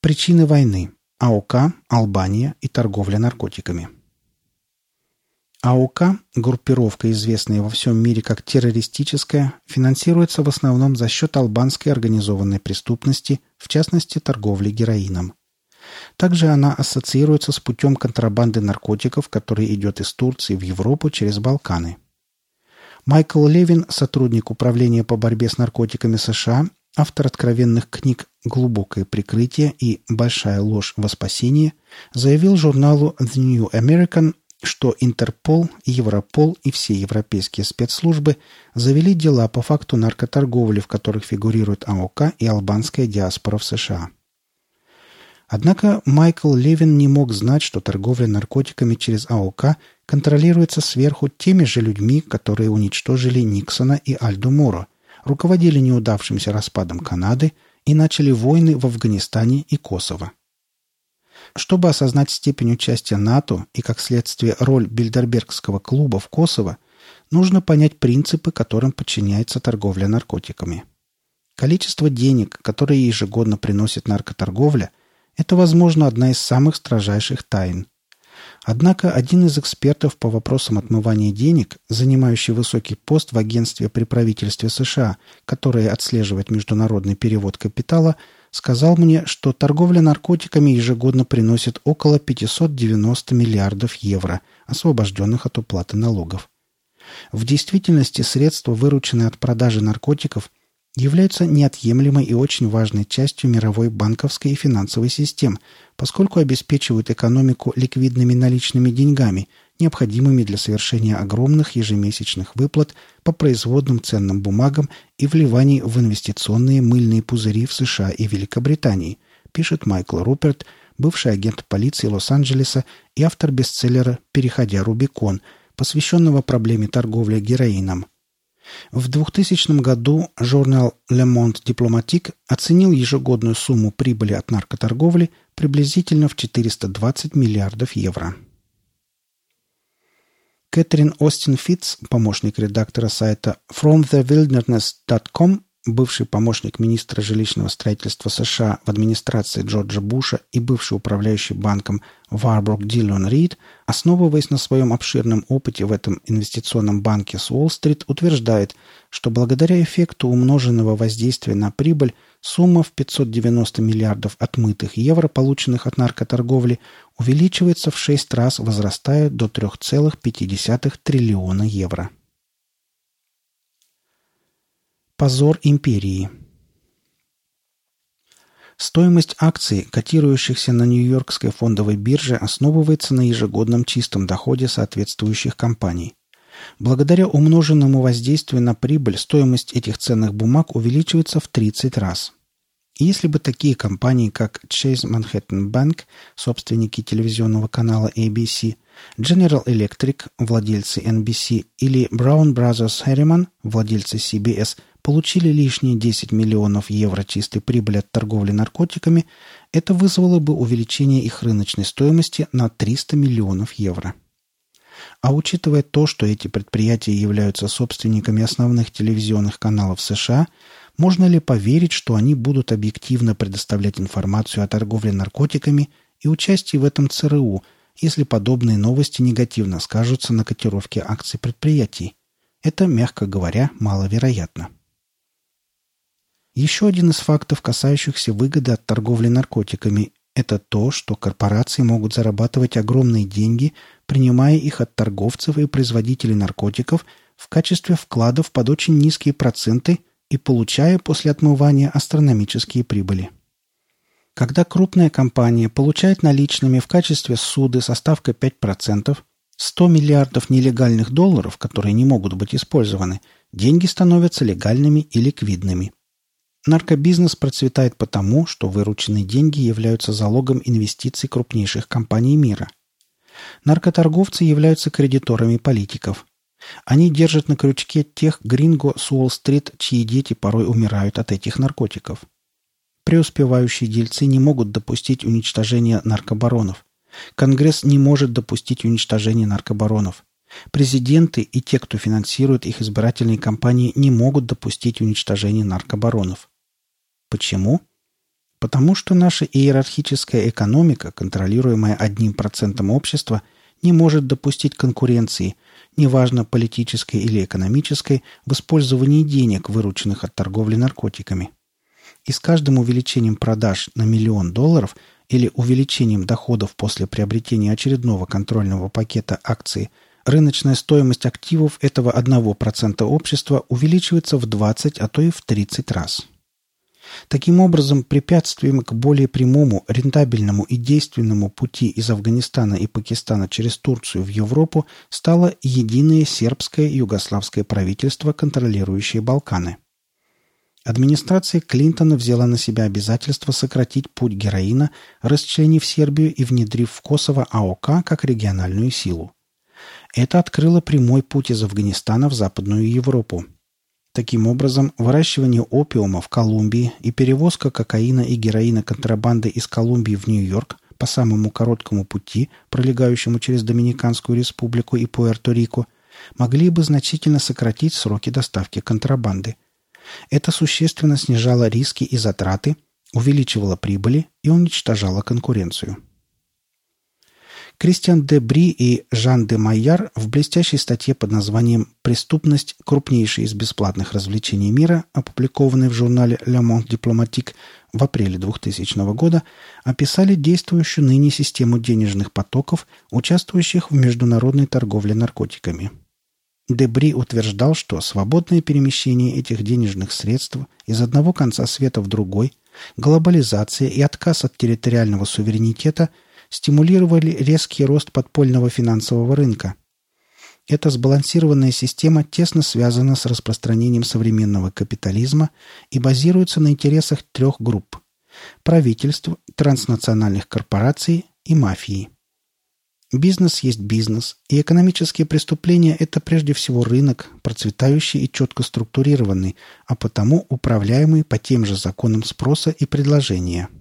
Причины войны. АОК, Албания и торговля наркотиками. АОК, группировка, известная во всем мире как террористическая, финансируется в основном за счет албанской организованной преступности, в частности торговли героином. Также она ассоциируется с путем контрабанды наркотиков, который идет из Турции в Европу через Балканы. Майкл Левин, сотрудник Управления по борьбе с наркотиками США, автор откровенных книг «Глубокое прикрытие» и «Большая ложь во спасение», заявил журналу The New American, что Интерпол, Европол и все европейские спецслужбы завели дела по факту наркоторговли, в которых фигурируют АОК и албанская диаспора в США. Однако Майкл Левин не мог знать, что торговля наркотиками через АОК контролируется сверху теми же людьми, которые уничтожили Никсона и Альду Моро, руководили неудавшимся распадом Канады и начали войны в Афганистане и Косово. Чтобы осознать степень участия НАТО и, как следствие, роль Бильдербергского клуба в Косово, нужно понять принципы, которым подчиняется торговля наркотиками. Количество денег, которые ежегодно приносит наркоторговля, это, возможно, одна из самых строжайших тайн. Однако один из экспертов по вопросам отмывания денег, занимающий высокий пост в агентстве при правительстве США, которое отслеживает международный перевод капитала, сказал мне, что торговля наркотиками ежегодно приносит около 590 миллиардов евро, освобожденных от уплаты налогов. В действительности средства, вырученные от продажи наркотиков, являются неотъемлемой и очень важной частью мировой банковской и финансовой систем, поскольку обеспечивают экономику ликвидными наличными деньгами, необходимыми для совершения огромных ежемесячных выплат по производным ценным бумагам и вливаний в инвестиционные мыльные пузыри в США и Великобритании, пишет Майкл Руперт, бывший агент полиции Лос-Анджелеса и автор бестселлера «Переходя Рубикон», посвященного проблеме торговли героином – в 2000 году журнал Le Monde Diplomatique оценил ежегодную сумму прибыли от наркоторговли приблизительно в 420 миллиардов евро. Кэтрин Остин Фитц, помощник редактора сайта FromTheWilderness.com, бывший помощник министра жилищного строительства США в администрации Джорджа Буша и бывший управляющий банком Warburg Dillon Reed, основываясь на своем обширном опыте в этом инвестиционном банке с Уолл-стрит, утверждает, что благодаря эффекту умноженного воздействия на прибыль сумма в 590 миллиардов отмытых евро, полученных от наркоторговли, увеличивается в 6 раз, возрастая до 3,5 триллиона евро. Позор империи. Стоимость акций, котирующихся на Нью-Йоркской фондовой бирже, основывается на ежегодном чистом доходе соответствующих компаний. Благодаря умноженному воздействию на прибыль стоимость этих ценных бумаг увеличивается в 30 раз. Если бы такие компании, как Chase Manhattan Bank, собственники телевизионного канала ABC, General Electric, владельцы NBC, или Brown Brothers Harriman, владельцы CBS, получили лишние 10 миллионов евро чистой прибыли от торговли наркотиками, это вызвало бы увеличение их рыночной стоимости на 300 миллионов евро. А учитывая то, что эти предприятия являются собственниками основных телевизионных каналов США, можно ли поверить, что они будут объективно предоставлять информацию о торговле наркотиками и участии в этом ЦРУ, если подобные новости негативно скажутся на котировке акций предприятий? Это, мягко говоря, маловероятно. Еще один из фактов, касающихся выгоды от торговли наркотиками, это то, что корпорации могут зарабатывать огромные деньги, принимая их от торговцев и производителей наркотиков в качестве вкладов под очень низкие проценты и получая после отмывания астрономические прибыли. Когда крупная компания получает наличными в качестве суды со ставкой 5%, 100 миллиардов нелегальных долларов, которые не могут быть использованы, деньги становятся легальными и ликвидными. Наркобизнес процветает потому, что вырученные деньги являются залогом инвестиций крупнейших компаний мира. Наркоторговцы являются кредиторами политиков. Они держат на крючке тех гринго с Уолл-стрит, чьи дети порой умирают от этих наркотиков. Преуспевающие дельцы не могут допустить уничтожения наркобаронов. Конгресс не может допустить уничтожения наркобаронов. Президенты и те, кто финансирует их избирательные кампании, не могут допустить уничтожения наркобаронов. Почему? Потому что наша иерархическая экономика, контролируемая одним процентом общества, не может допустить конкуренции, неважно политической или экономической, в использовании денег, вырученных от торговли наркотиками. И с каждым увеличением продаж на миллион долларов или увеличением доходов после приобретения очередного контрольного пакета акций – рыночная стоимость активов этого 1% общества увеличивается в 20, а то и в 30 раз. Таким образом, препятствием к более прямому, рентабельному и действенному пути из Афганистана и Пакистана через Турцию в Европу стало единое сербское югославское правительство, контролирующее Балканы. Администрация Клинтона взяла на себя обязательство сократить путь героина, расчленив Сербию и внедрив в Косово АОК как региональную силу. Это открыло прямой путь из Афганистана в Западную Европу. Таким образом, выращивание опиума в Колумбии и перевозка кокаина и героина контрабанды из Колумбии в Нью-Йорк по самому короткому пути, пролегающему через Доминиканскую республику и Пуэрто-Рико, могли бы значительно сократить сроки доставки контрабанды. Это существенно снижало риски и затраты, увеличивало прибыли и уничтожало конкуренцию. Кристиан де Бри и Жан де Майяр в блестящей статье под названием «Преступность – крупнейшее из бесплатных развлечений мира», опубликованной в журнале «Le Monde Diplomatique» в апреле 2000 года, описали действующую ныне систему денежных потоков, участвующих в международной торговле наркотиками. Дебри утверждал, что свободное перемещение этих денежных средств из одного конца света в другой, глобализация и отказ от территориального суверенитета – стимулировали резкий рост подпольного финансового рынка. Эта сбалансированная система тесно связана с распространением современного капитализма и базируется на интересах трех групп – правительств, транснациональных корпораций и мафии. Бизнес есть бизнес, и экономические преступления – это прежде всего рынок, процветающий и четко структурированный, а потому управляемый по тем же законам спроса и предложения –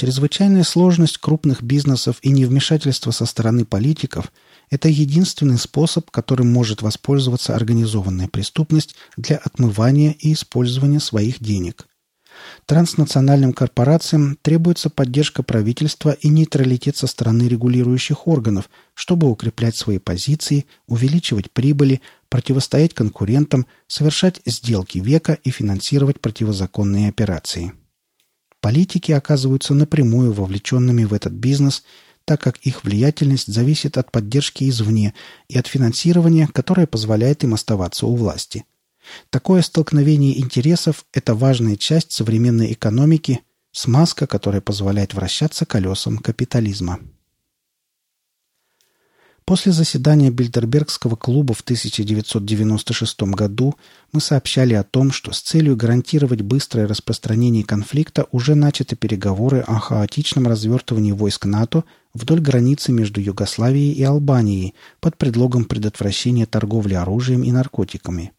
Чрезвычайная сложность крупных бизнесов и невмешательство со стороны политиков – это единственный способ, которым может воспользоваться организованная преступность для отмывания и использования своих денег. Транснациональным корпорациям требуется поддержка правительства и нейтралитет со стороны регулирующих органов, чтобы укреплять свои позиции, увеличивать прибыли, противостоять конкурентам, совершать сделки века и финансировать противозаконные операции. Политики оказываются напрямую вовлеченными в этот бизнес, так как их влиятельность зависит от поддержки извне и от финансирования, которое позволяет им оставаться у власти. Такое столкновение интересов – это важная часть современной экономики, смазка, которая позволяет вращаться колесам капитализма. После заседания Бильдербергского клуба в 1996 году мы сообщали о том, что с целью гарантировать быстрое распространение конфликта уже начаты переговоры о хаотичном развертывании войск НАТО вдоль границы между Югославией и Албанией под предлогом предотвращения торговли оружием и наркотиками.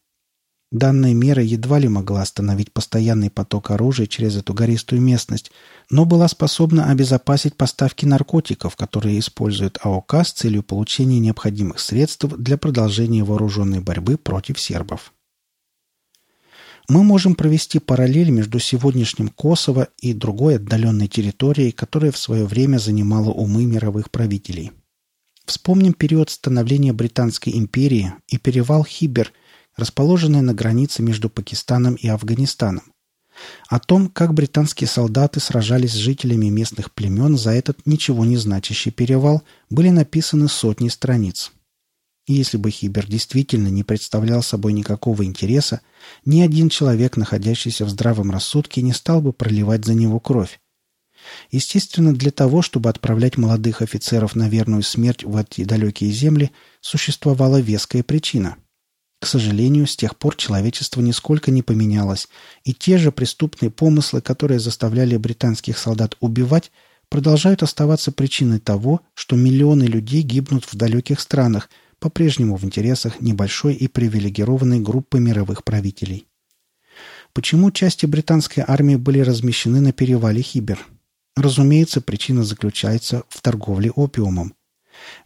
Данная мера едва ли могла остановить постоянный поток оружия через эту гористую местность, но была способна обезопасить поставки наркотиков, которые используют АОК с целью получения необходимых средств для продолжения вооруженной борьбы против сербов. Мы можем провести параллель между сегодняшним Косово и другой отдаленной территорией, которая в свое время занимала умы мировых правителей. Вспомним период становления Британской империи и перевал Хибер – расположенная на границе между Пакистаном и Афганистаном. О том, как британские солдаты сражались с жителями местных племен за этот ничего не значащий перевал, были написаны сотни страниц. И если бы Хибер действительно не представлял собой никакого интереса, ни один человек, находящийся в здравом рассудке, не стал бы проливать за него кровь. Естественно, для того, чтобы отправлять молодых офицеров на верную смерть в эти далекие земли, существовала веская причина – к сожалению, с тех пор человечество нисколько не поменялось, и те же преступные помыслы, которые заставляли британских солдат убивать, продолжают оставаться причиной того, что миллионы людей гибнут в далеких странах, по-прежнему в интересах небольшой и привилегированной группы мировых правителей. Почему части британской армии были размещены на перевале Хибер? Разумеется, причина заключается в торговле опиумом.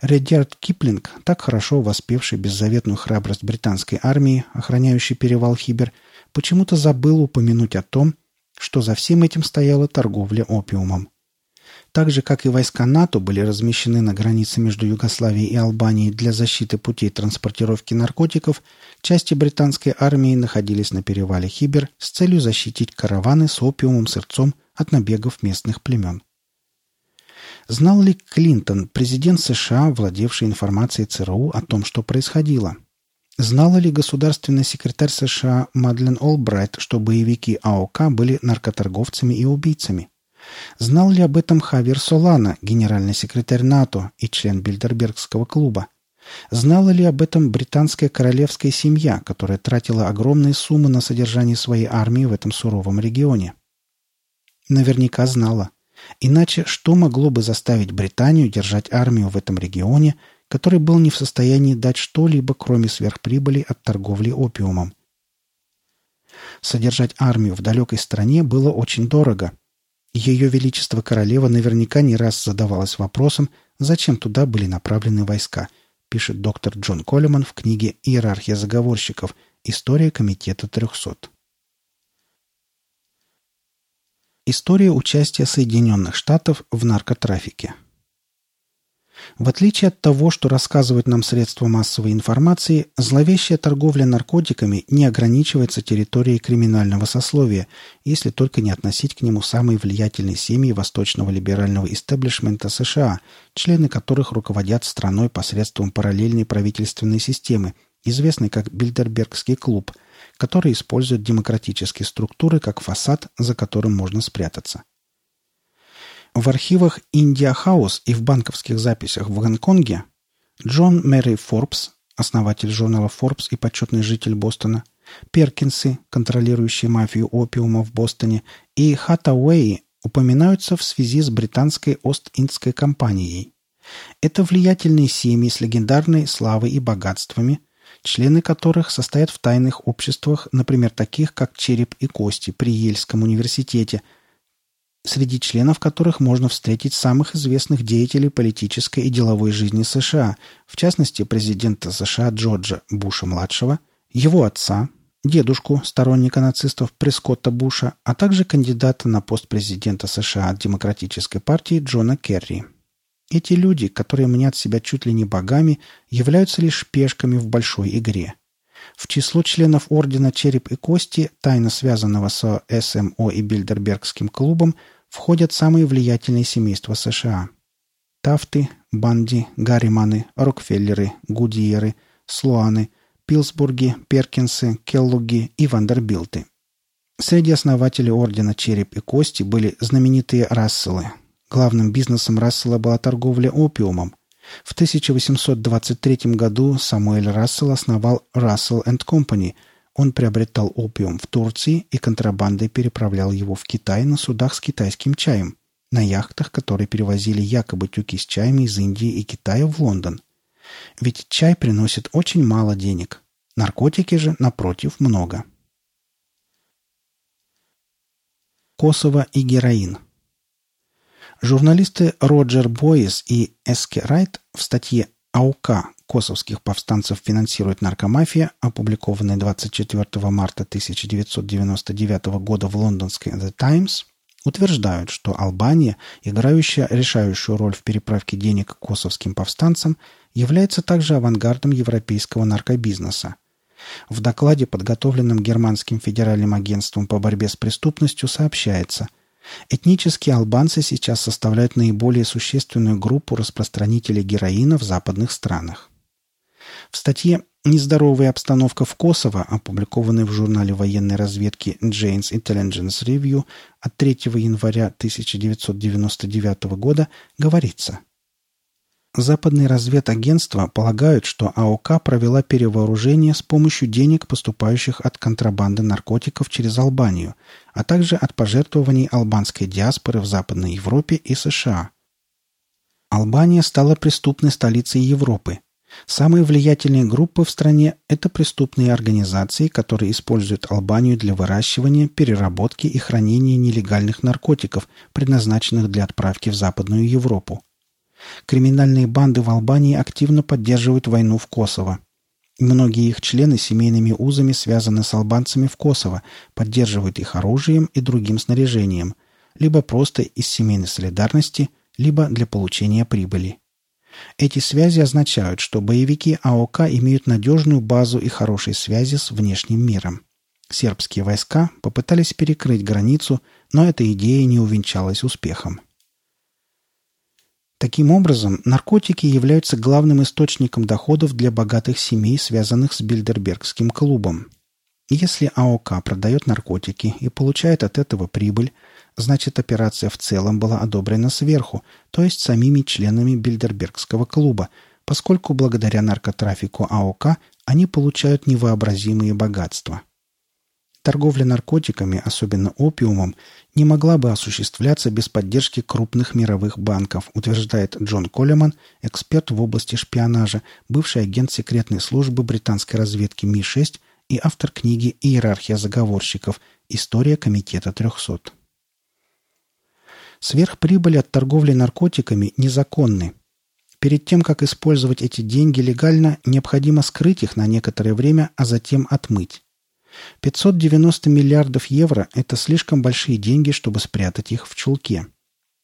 Редьярд Киплинг, так хорошо воспевший беззаветную храбрость британской армии, охраняющей перевал Хибер, почему-то забыл упомянуть о том, что за всем этим стояла торговля опиумом. Так же, как и войска НАТО были размещены на границе между Югославией и Албанией для защиты путей транспортировки наркотиков, части британской армии находились на перевале Хибер с целью защитить караваны с опиумом сырцом от набегов местных племен. Знал ли Клинтон, президент США, владевший информацией ЦРУ о том, что происходило? Знала ли государственный секретарь США Мадлен Олбрайт, что боевики АОК были наркоторговцами и убийцами? Знал ли об этом Хавер Солана, генеральный секретарь НАТО и член Бильдербергского клуба? Знала ли об этом британская королевская семья, которая тратила огромные суммы на содержание своей армии в этом суровом регионе? Наверняка знала. Иначе что могло бы заставить Британию держать армию в этом регионе, который был не в состоянии дать что-либо, кроме сверхприбыли от торговли опиумом? Содержать армию в далекой стране было очень дорого. Ее Величество Королева наверняка не раз задавалась вопросом, зачем туда были направлены войска, пишет доктор Джон Колеман в книге «Иерархия заговорщиков. История Комитета 300». История участия Соединенных Штатов в наркотрафике. В отличие от того, что рассказывают нам средства массовой информации, зловещая торговля наркотиками не ограничивается территорией криминального сословия, если только не относить к нему самые влиятельные семьи восточного либерального истеблишмента США, члены которых руководят страной посредством параллельной правительственной системы, известной как Бильдербергский клуб – который использует демократические структуры как фасад, за которым можно спрятаться. В архивах Индия Хаус и в банковских записях в Гонконге Джон Мэри Форбс, основатель журнала Forbes и почетный житель Бостона, Перкинсы, контролирующие мафию опиума в Бостоне, и Хаттауэи упоминаются в связи с британской Ост-Индской компанией. Это влиятельные семьи с легендарной славой и богатствами, члены которых состоят в тайных обществах, например, таких как «Череп и кости» при Ельском университете, среди членов которых можно встретить самых известных деятелей политической и деловой жизни США, в частности, президента США Джорджа Буша-младшего, его отца, дедушку, сторонника нацистов Прескотта Буша, а также кандидата на пост президента США от Демократической партии Джона Керри. Эти люди, которые мнят себя чуть ли не богами, являются лишь пешками в большой игре. В число членов Ордена Череп и Кости, тайно связанного с СМО и Бильдербергским клубом, входят самые влиятельные семейства США. Тафты, Банди, Гарриманы, Рокфеллеры, Гудиеры, Слуаны, Пилсбурги, Перкинсы, Келлуги и Вандербилты. Среди основателей Ордена Череп и Кости были знаменитые Расселы, Главным бизнесом Рассела была торговля опиумом. В 1823 году Самуэль Рассел основал Russell Company. Он приобретал опиум в Турции и контрабандой переправлял его в Китай на судах с китайским чаем, на яхтах, которые перевозили якобы тюки с чаями из Индии и Китая в Лондон. Ведь чай приносит очень мало денег. Наркотики же, напротив, много. Косово и героин – Журналисты Роджер Бойес и Эске Райт в статье «АУК. Косовских повстанцев финансирует наркомафия», опубликованной 24 марта 1999 года в лондонской The Times, утверждают, что Албания, играющая решающую роль в переправке денег косовским повстанцам, является также авангардом европейского наркобизнеса. В докладе, подготовленном Германским федеральным агентством по борьбе с преступностью, сообщается – Этнические албанцы сейчас составляют наиболее существенную группу распространителей героина в западных странах. В статье «Нездоровая обстановка в Косово», опубликованной в журнале военной разведки Jane's Intelligence Review от 3 января 1999 года, говорится – Западные разведагентства полагают, что АОК провела перевооружение с помощью денег, поступающих от контрабанды наркотиков через Албанию, а также от пожертвований албанской диаспоры в Западной Европе и США. Албания стала преступной столицей Европы. Самые влиятельные группы в стране – это преступные организации, которые используют Албанию для выращивания, переработки и хранения нелегальных наркотиков, предназначенных для отправки в Западную Европу. Криминальные банды в Албании активно поддерживают войну в Косово. Многие их члены семейными узами связаны с албанцами в Косово, поддерживают их оружием и другим снаряжением, либо просто из семейной солидарности, либо для получения прибыли. Эти связи означают, что боевики АОК имеют надежную базу и хорошие связи с внешним миром. Сербские войска попытались перекрыть границу, но эта идея не увенчалась успехом. Таким образом, наркотики являются главным источником доходов для богатых семей, связанных с Бильдербергским клубом. Если АОК продает наркотики и получает от этого прибыль, значит операция в целом была одобрена сверху, то есть самими членами Бильдербергского клуба, поскольку благодаря наркотрафику АОК они получают невообразимые богатства. Торговля наркотиками, особенно опиумом, не могла бы осуществляться без поддержки крупных мировых банков, утверждает Джон Коллеман, эксперт в области шпионажа, бывший агент секретной службы британской разведки Ми-6 и автор книги «Иерархия заговорщиков. История комитета 300». Сверхприбыли от торговли наркотиками незаконны. Перед тем, как использовать эти деньги легально, необходимо скрыть их на некоторое время, а затем отмыть. 590 миллиардов евро – это слишком большие деньги, чтобы спрятать их в чулке.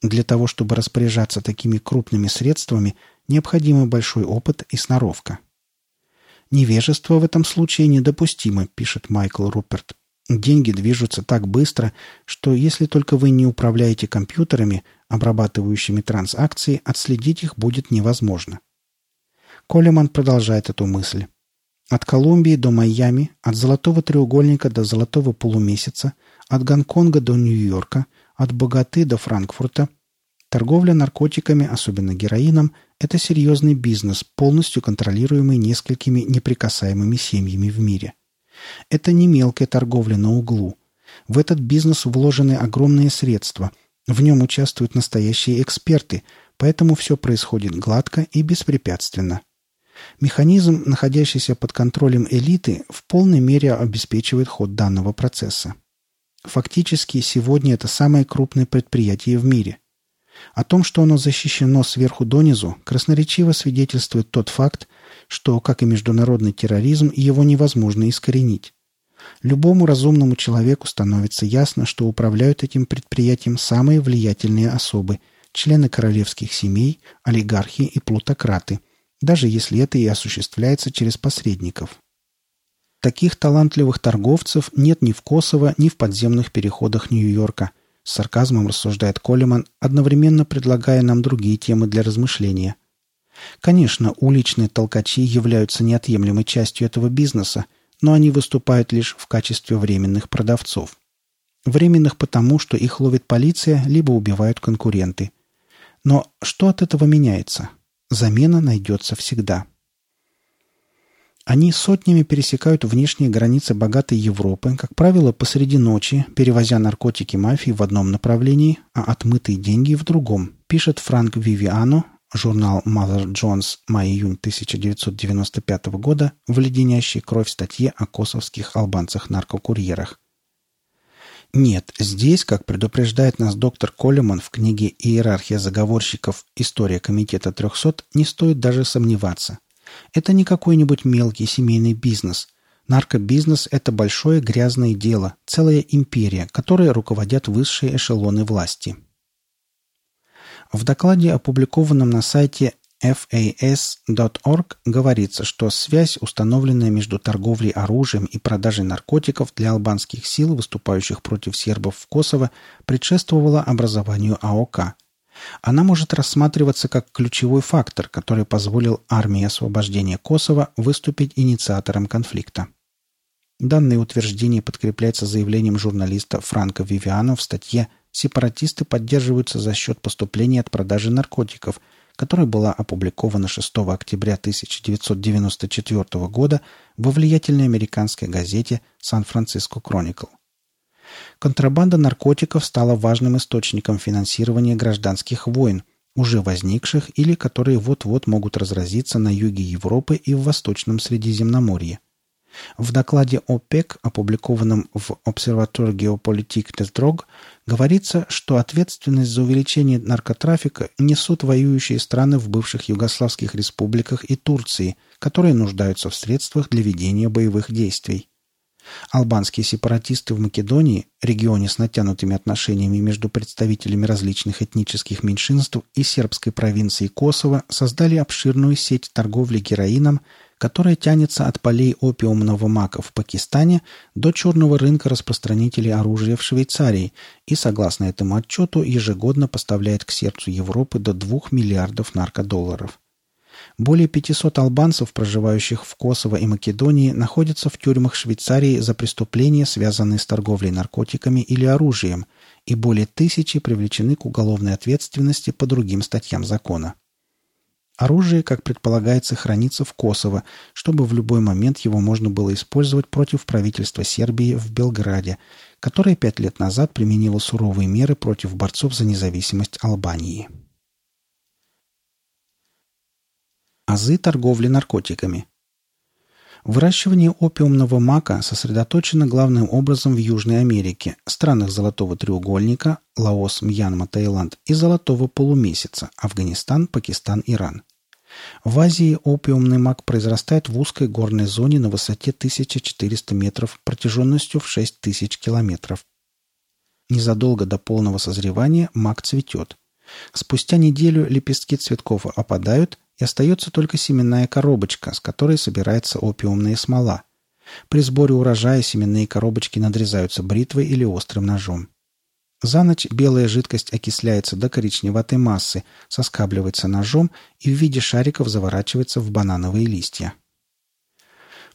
Для того, чтобы распоряжаться такими крупными средствами, необходимый большой опыт и сноровка. «Невежество в этом случае недопустимо», – пишет Майкл Руперт. «Деньги движутся так быстро, что если только вы не управляете компьютерами, обрабатывающими транзакции, отследить их будет невозможно». Колеман продолжает эту мысль. От Колумбии до Майами, от Золотого треугольника до Золотого полумесяца, от Гонконга до Нью-Йорка, от Богаты до Франкфурта. Торговля наркотиками, особенно героином, это серьезный бизнес, полностью контролируемый несколькими неприкасаемыми семьями в мире. Это не мелкая торговля на углу. В этот бизнес вложены огромные средства. В нем участвуют настоящие эксперты, поэтому все происходит гладко и беспрепятственно. Механизм, находящийся под контролем элиты, в полной мере обеспечивает ход данного процесса. Фактически, сегодня это самое крупное предприятие в мире. О том, что оно защищено сверху донизу, красноречиво свидетельствует тот факт, что, как и международный терроризм, его невозможно искоренить. Любому разумному человеку становится ясно, что управляют этим предприятием самые влиятельные особы, члены королевских семей, олигархи и плутократы – даже если это и осуществляется через посредников. Таких талантливых торговцев нет ни в Косово, ни в подземных переходах Нью-Йорка. С сарказмом рассуждает Колеман, одновременно предлагая нам другие темы для размышления. Конечно, уличные толкачи являются неотъемлемой частью этого бизнеса, но они выступают лишь в качестве временных продавцов. Временных потому, что их ловит полиция, либо убивают конкуренты. Но что от этого меняется? Замена найдется всегда. Они сотнями пересекают внешние границы богатой Европы, как правило, посреди ночи, перевозя наркотики мафии в одном направлении, а отмытые деньги в другом, пишет Франк Вивиано, журнал Mother Jones, май-июнь 1995 года, в леденящей кровь статье о косовских албанцах-наркокурьерах. Нет, здесь, как предупреждает нас доктор Колеман в книге «Иерархия заговорщиков. История комитета 300», не стоит даже сомневаться. Это не какой-нибудь мелкий семейный бизнес. Наркобизнес – это большое грязное дело, целая империя, которой руководят высшие эшелоны власти. В докладе, опубликованном на сайте FAS.org говорится, что связь, установленная между торговлей оружием и продажей наркотиков для албанских сил, выступающих против сербов в Косово, предшествовала образованию АОК. Она может рассматриваться как ключевой фактор, который позволил армии освобождения Косово выступить инициатором конфликта. Данное утверждение подкрепляется заявлением журналиста Франка Вивиано в статье «Сепаратисты поддерживаются за счет поступления от продажи наркотиков», которая была опубликована 6 октября 1994 года во влиятельной американской газете «Сан-Франциско Кроникл». Контрабанда наркотиков стала важным источником финансирования гражданских войн, уже возникших или которые вот-вот могут разразиться на юге Европы и в Восточном Средиземноморье. В докладе ОПЕК, опубликованном в Observatory Geopolitique des Drogues, говорится, что ответственность за увеличение наркотрафика несут воюющие страны в бывших югославских республиках и Турции, которые нуждаются в средствах для ведения боевых действий. Албанские сепаратисты в Македонии, регионе с натянутыми отношениями между представителями различных этнических меньшинств и сербской провинции Косово, создали обширную сеть торговли героином, которая тянется от полей опиумного мака в Пакистане до черного рынка распространителей оружия в Швейцарии и, согласно этому отчету, ежегодно поставляет к сердцу Европы до 2 миллиардов наркодолларов. Более 500 албанцев, проживающих в Косово и Македонии, находятся в тюрьмах Швейцарии за преступления, связанные с торговлей наркотиками или оружием, и более тысячи привлечены к уголовной ответственности по другим статьям закона. Оружие, как предполагается, хранится в Косово, чтобы в любой момент его можно было использовать против правительства Сербии в Белграде, которое пять лет назад применило суровые меры против борцов за независимость Албании. Азы торговли наркотиками. Выращивание опиумного мака сосредоточено главным образом в Южной Америке, странах Золотого треугольника, Лаос, Мьянма, Таиланд и Золотого полумесяца, Афганистан, Пакистан, Иран. В Азии опиумный мак произрастает в узкой горной зоне на высоте 1400 метров протяженностью в 6000 километров. Незадолго до полного созревания мак цветет. Спустя неделю лепестки цветков опадают, и остается только семенная коробочка, с которой собирается опиумная смола. При сборе урожая семенные коробочки надрезаются бритвой или острым ножом. За ночь белая жидкость окисляется до коричневатой массы, соскабливается ножом и в виде шариков заворачивается в банановые листья.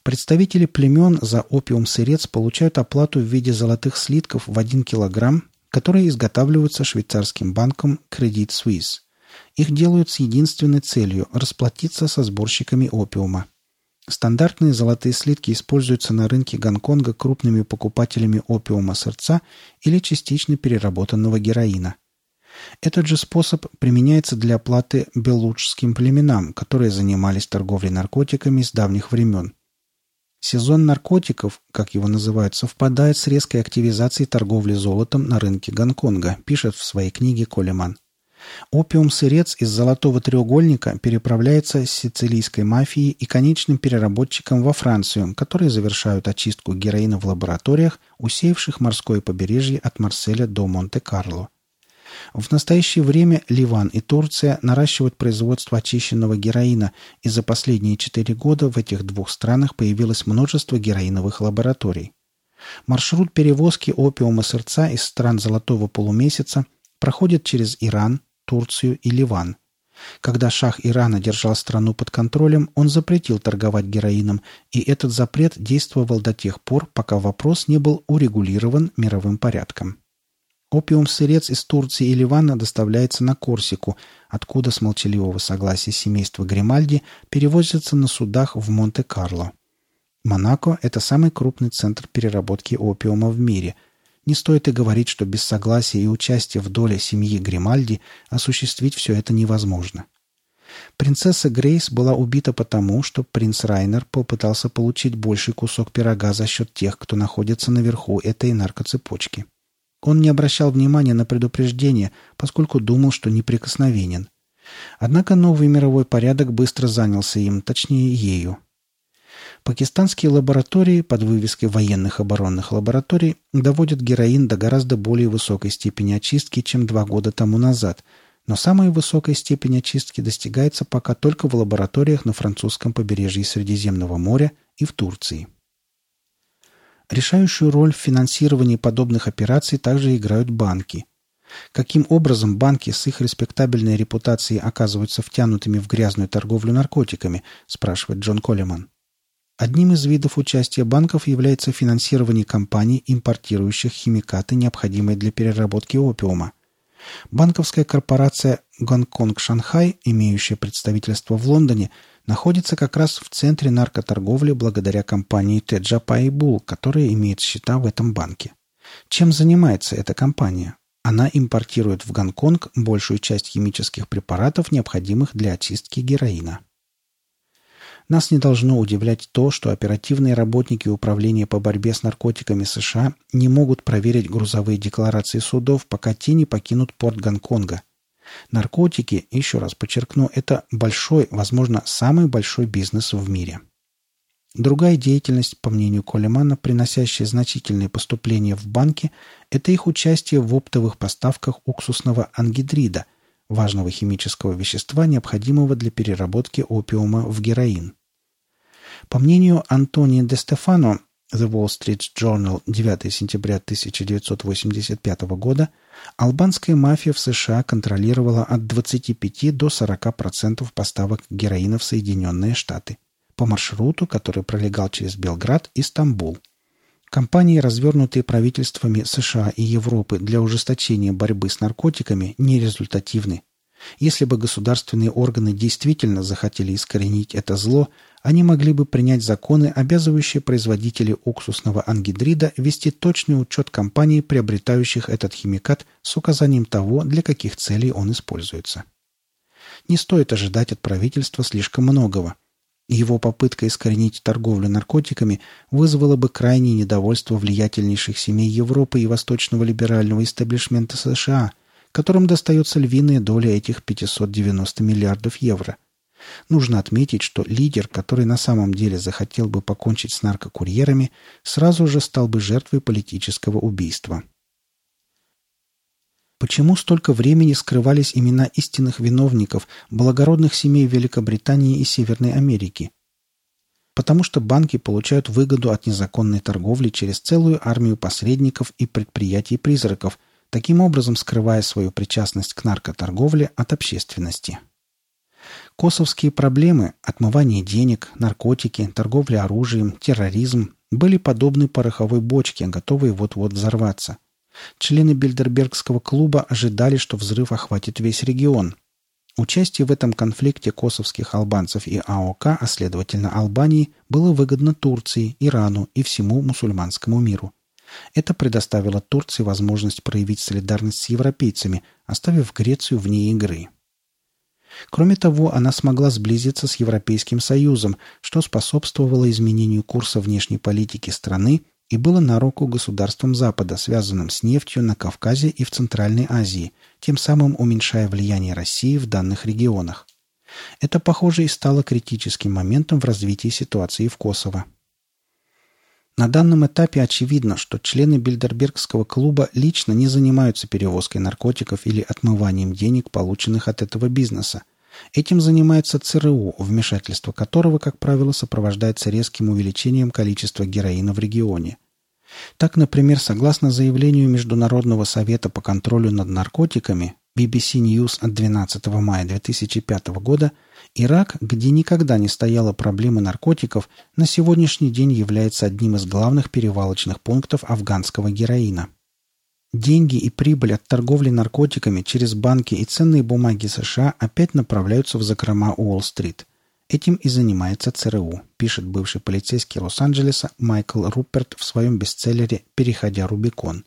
Представители племен за опиум-сырец получают оплату в виде золотых слитков в 1 килограмм, которые изготавливаются швейцарским банком Credit Suisse. Их делают с единственной целью – расплатиться со сборщиками опиума. Стандартные золотые слитки используются на рынке Гонконга крупными покупателями опиума сердца или частично переработанного героина. Этот же способ применяется для оплаты белуджским племенам, которые занимались торговлей наркотиками с давних времен. Сезон наркотиков, как его называют, совпадает с резкой активизацией торговли золотом на рынке Гонконга, пишет в своей книге Колеман. Опиум-сырец из Золотого треугольника переправляется с сицилийской мафией и конечным переработчиком во Францию, которые завершают очистку героина в лабораториях, усеявших морское побережье от Марселя до Монте-Карло. В настоящее время Ливан и Турция наращивают производство очищенного героина, и за последние четыре года в этих двух странах появилось множество героиновых лабораторий. Маршрут перевозки опиума сердца из стран Золотого полумесяца проходит через Иран, Турцию и Ливан. Когда шах Ирана держал страну под контролем, он запретил торговать героином, и этот запрет действовал до тех пор, пока вопрос не был урегулирован мировым порядком. Опиум-сырец из Турции и Ливана доставляется на Корсику, откуда с молчаливого согласия семейства Гримальди перевозится на судах в Монте-Карло. Монако – это самый крупный центр переработки опиума в мире – не стоит и говорить, что без согласия и участия в доле семьи Гримальди осуществить все это невозможно. Принцесса Грейс была убита потому, что принц Райнер попытался получить больший кусок пирога за счет тех, кто находится наверху этой наркоцепочки. Он не обращал внимания на предупреждение, поскольку думал, что неприкосновенен. Однако новый мировой порядок быстро занялся им, точнее ею. Пакистанские лаборатории под вывеской военных оборонных лабораторий доводят героин до гораздо более высокой степени очистки, чем два года тому назад, но самая высокая степень очистки достигается пока только в лабораториях на французском побережье Средиземного моря и в Турции. Решающую роль в финансировании подобных операций также играют банки. Каким образом банки с их респектабельной репутацией оказываются втянутыми в грязную торговлю наркотиками, спрашивает Джон Коллиман. Одним из видов участия банков является финансирование компаний, импортирующих химикаты, необходимые для переработки опиума. Банковская корпорация Гонконг-Шанхай, имеющая представительство в Лондоне, находится как раз в центре наркоторговли благодаря компании Теджапа и которая имеет счета в этом банке. Чем занимается эта компания? Она импортирует в Гонконг большую часть химических препаратов, необходимых для очистки героина. Нас не должно удивлять то, что оперативные работники Управления по борьбе с наркотиками США не могут проверить грузовые декларации судов, пока те не покинут порт Гонконга. Наркотики, еще раз подчеркну, это большой, возможно, самый большой бизнес в мире. Другая деятельность, по мнению Колемана, приносящая значительные поступления в банки, это их участие в оптовых поставках уксусного ангидрида, важного химического вещества, необходимого для переработки опиума в героин. По мнению Антони де Стефано, The Wall Street Journal, 9 сентября 1985 года, албанская мафия в США контролировала от 25 до 40% поставок героина в Соединенные Штаты по маршруту, который пролегал через Белград и Стамбул. Компании, развернутые правительствами США и Европы для ужесточения борьбы с наркотиками, нерезультативны. Если бы государственные органы действительно захотели искоренить это зло, они могли бы принять законы, обязывающие производителей уксусного ангидрида вести точный учет компаний, приобретающих этот химикат с указанием того, для каких целей он используется. Не стоит ожидать от правительства слишком многого – его попытка искоренить торговлю наркотиками вызвала бы крайнее недовольство влиятельнейших семей Европы и восточного либерального истеблишмента США, которым достается львиная доля этих 590 миллиардов евро. Нужно отметить, что лидер, который на самом деле захотел бы покончить с наркокурьерами, сразу же стал бы жертвой политического убийства. Почему столько времени скрывались имена истинных виновников, благородных семей Великобритании и Северной Америки? Потому что банки получают выгоду от незаконной торговли через целую армию посредников и предприятий-призраков, таким образом скрывая свою причастность к наркоторговле от общественности. Косовские проблемы – отмывание денег, наркотики, торговля оружием, терроризм – были подобны пороховой бочке, готовые вот-вот взорваться – Члены Бильдербергского клуба ожидали, что взрыв охватит весь регион. Участие в этом конфликте косовских албанцев и АОК, а следовательно Албании, было выгодно Турции, Ирану и всему мусульманскому миру. Это предоставило Турции возможность проявить солидарность с европейцами, оставив Грецию вне игры. Кроме того, она смогла сблизиться с Европейским Союзом, что способствовало изменению курса внешней политики страны и было на руку государствам Запада, связанным с нефтью на Кавказе и в Центральной Азии, тем самым уменьшая влияние России в данных регионах. Это, похоже, и стало критическим моментом в развитии ситуации в Косово. На данном этапе очевидно, что члены Бильдербергского клуба лично не занимаются перевозкой наркотиков или отмыванием денег, полученных от этого бизнеса. Этим занимается ЦРУ, вмешательство которого, как правило, сопровождается резким увеличением количества героина в регионе. Так, например, согласно заявлению Международного совета по контролю над наркотиками BBC News от 12 мая 2005 года, Ирак, где никогда не стояла проблема наркотиков, на сегодняшний день является одним из главных перевалочных пунктов афганского героина. Деньги и прибыль от торговли наркотиками через банки и ценные бумаги США опять направляются в закрома Уолл-стрит. Этим и занимается ЦРУ, пишет бывший полицейский Лос-Анджелеса Майкл Руперт в своем бестселлере «Переходя Рубикон».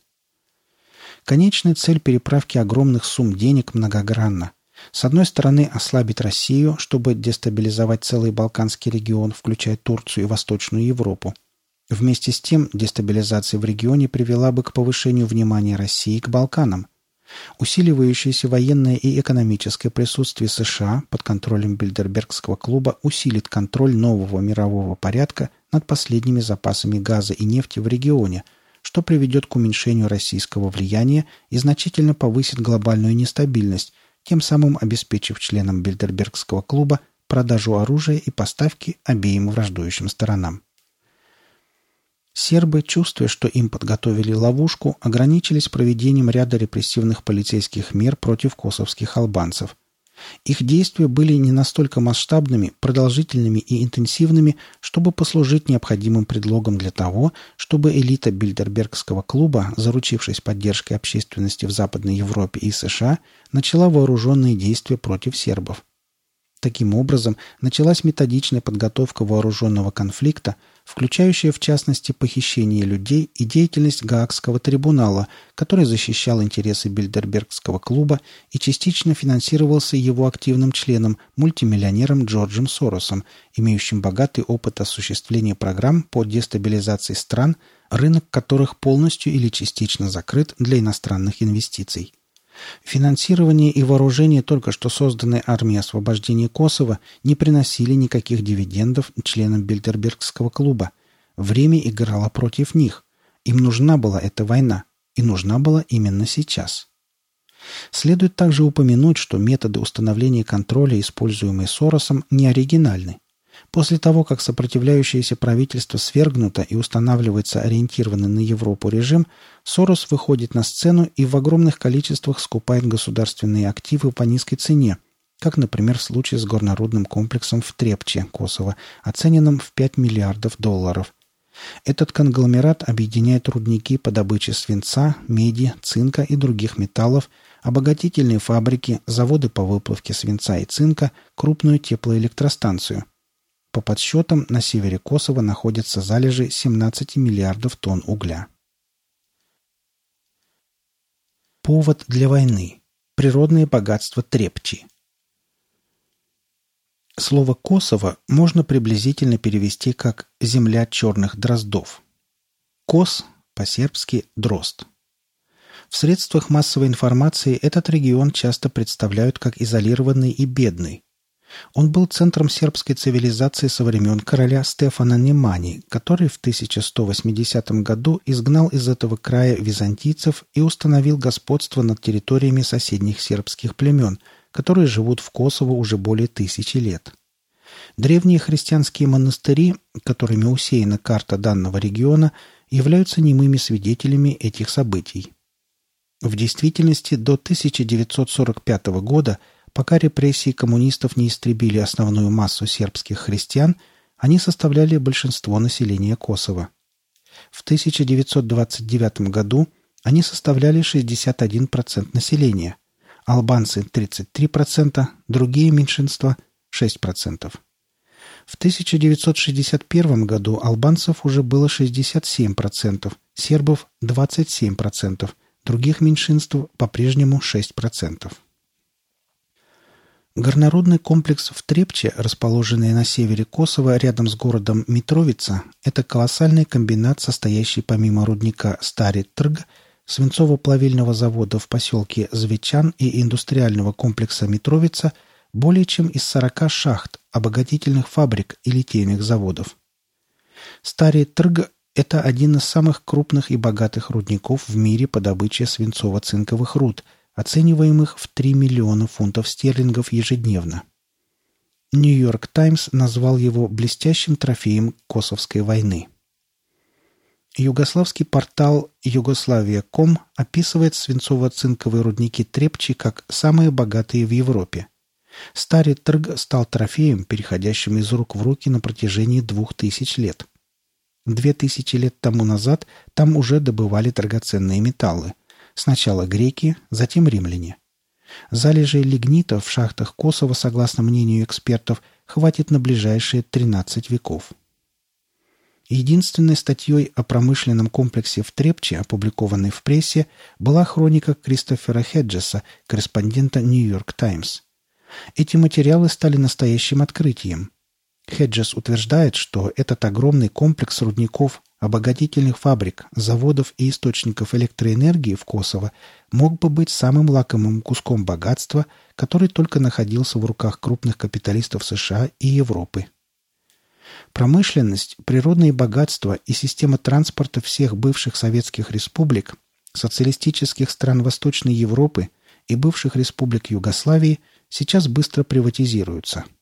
Конечная цель переправки огромных сумм денег многогранна. С одной стороны, ослабить Россию, чтобы дестабилизовать целый Балканский регион, включая Турцию и Восточную Европу – Вместе с тем, дестабилизация в регионе привела бы к повышению внимания России к Балканам. Усиливающееся военное и экономическое присутствие США под контролем Бильдербергского клуба усилит контроль нового мирового порядка над последними запасами газа и нефти в регионе, что приведет к уменьшению российского влияния и значительно повысит глобальную нестабильность, тем самым обеспечив членам Бильдербергского клуба продажу оружия и поставки обеим враждующим сторонам. Сербы, чувствуя, что им подготовили ловушку, ограничились проведением ряда репрессивных полицейских мер против косовских албанцев. Их действия были не настолько масштабными, продолжительными и интенсивными, чтобы послужить необходимым предлогом для того, чтобы элита Бильдербергского клуба, заручившись поддержкой общественности в Западной Европе и США, начала вооруженные действия против сербов. Таким образом, началась методичная подготовка вооруженного конфликта, включающая в частности похищение людей и деятельность Гаагского трибунала, который защищал интересы Бильдербергского клуба и частично финансировался его активным членом, мультимиллионером Джорджем Соросом, имеющим богатый опыт осуществления программ по дестабилизации стран, рынок которых полностью или частично закрыт для иностранных инвестиций. Финансирование и вооружение только что созданной армии освобождения Косово не приносили никаких дивидендов членам Бильдербергского клуба. Время играло против них. Им нужна была эта война. И нужна была именно сейчас. Следует также упомянуть, что методы установления контроля, используемые Соросом, не оригинальны. После того, как сопротивляющееся правительство свергнуто и устанавливается ориентированный на Европу режим, Сорос выходит на сцену и в огромных количествах скупает государственные активы по низкой цене, как, например, в случае с горнорудным комплексом в Трепче, Косово, оцененным в 5 миллиардов долларов. Этот конгломерат объединяет рудники по добыче свинца, меди, цинка и других металлов, обогатительные фабрики, заводы по выплавке свинца и цинка, крупную теплоэлектростанцию. По подсчетам, на севере Косово находятся залежи 17 миллиардов тонн угля. Повод для войны. Природные богатства Трепчи. Слово «Косово» можно приблизительно перевести как «земля черных дроздов». Кос по-сербски «дрозд». В средствах массовой информации этот регион часто представляют как изолированный и бедный, он был центром сербской цивилизации со времен короля Стефана Немани, который в 1180 году изгнал из этого края византийцев и установил господство над территориями соседних сербских племен, которые живут в Косово уже более тысячи лет. Древние христианские монастыри, которыми усеяна карта данного региона, являются немыми свидетелями этих событий. В действительности до 1945 года – Пока репрессии коммунистов не истребили основную массу сербских христиан, они составляли большинство населения Косово. В 1929 году они составляли 61% населения, албанцы – 33%, другие меньшинства – 6%. В 1961 году албанцев уже было 67%, сербов – 27%, других меньшинств по-прежнему 6%. Горнорудный комплекс в Трепче, расположенный на севере Косово рядом с городом Митровица, это колоссальный комбинат, состоящий помимо рудника Старый Трг, свинцово-плавильного завода в поселке Звечан и индустриального комплекса Митровица более чем из 40 шахт, обогатительных фабрик и литейных заводов. Старый Трг – это один из самых крупных и богатых рудников в мире по добыче свинцово-цинковых руд – оцениваемых в 3 миллиона фунтов стерлингов ежедневно. «Нью-Йорк Таймс» назвал его блестящим трофеем Косовской войны. Югославский портал «Югославия.ком» описывает свинцово-цинковые рудники Трепчи как самые богатые в Европе. Старый Трг стал трофеем, переходящим из рук в руки на протяжении двух тысяч лет. Две тысячи лет тому назад там уже добывали драгоценные металлы. Сначала греки, затем римляне. Залежей лигнита в шахтах Косово, согласно мнению экспертов, хватит на ближайшие 13 веков. Единственной статьей о промышленном комплексе в Трепче, опубликованной в прессе, была хроника Кристофера Хеджеса, корреспондента «Нью-Йорк Таймс». Эти материалы стали настоящим открытием. Хеджес утверждает, что этот огромный комплекс рудников обогатительных фабрик, заводов и источников электроэнергии в Косово мог бы быть самым лакомым куском богатства, который только находился в руках крупных капиталистов США и Европы. Промышленность, природные богатства и система транспорта всех бывших советских республик, социалистических стран Восточной Европы и бывших республик Югославии сейчас быстро приватизируются –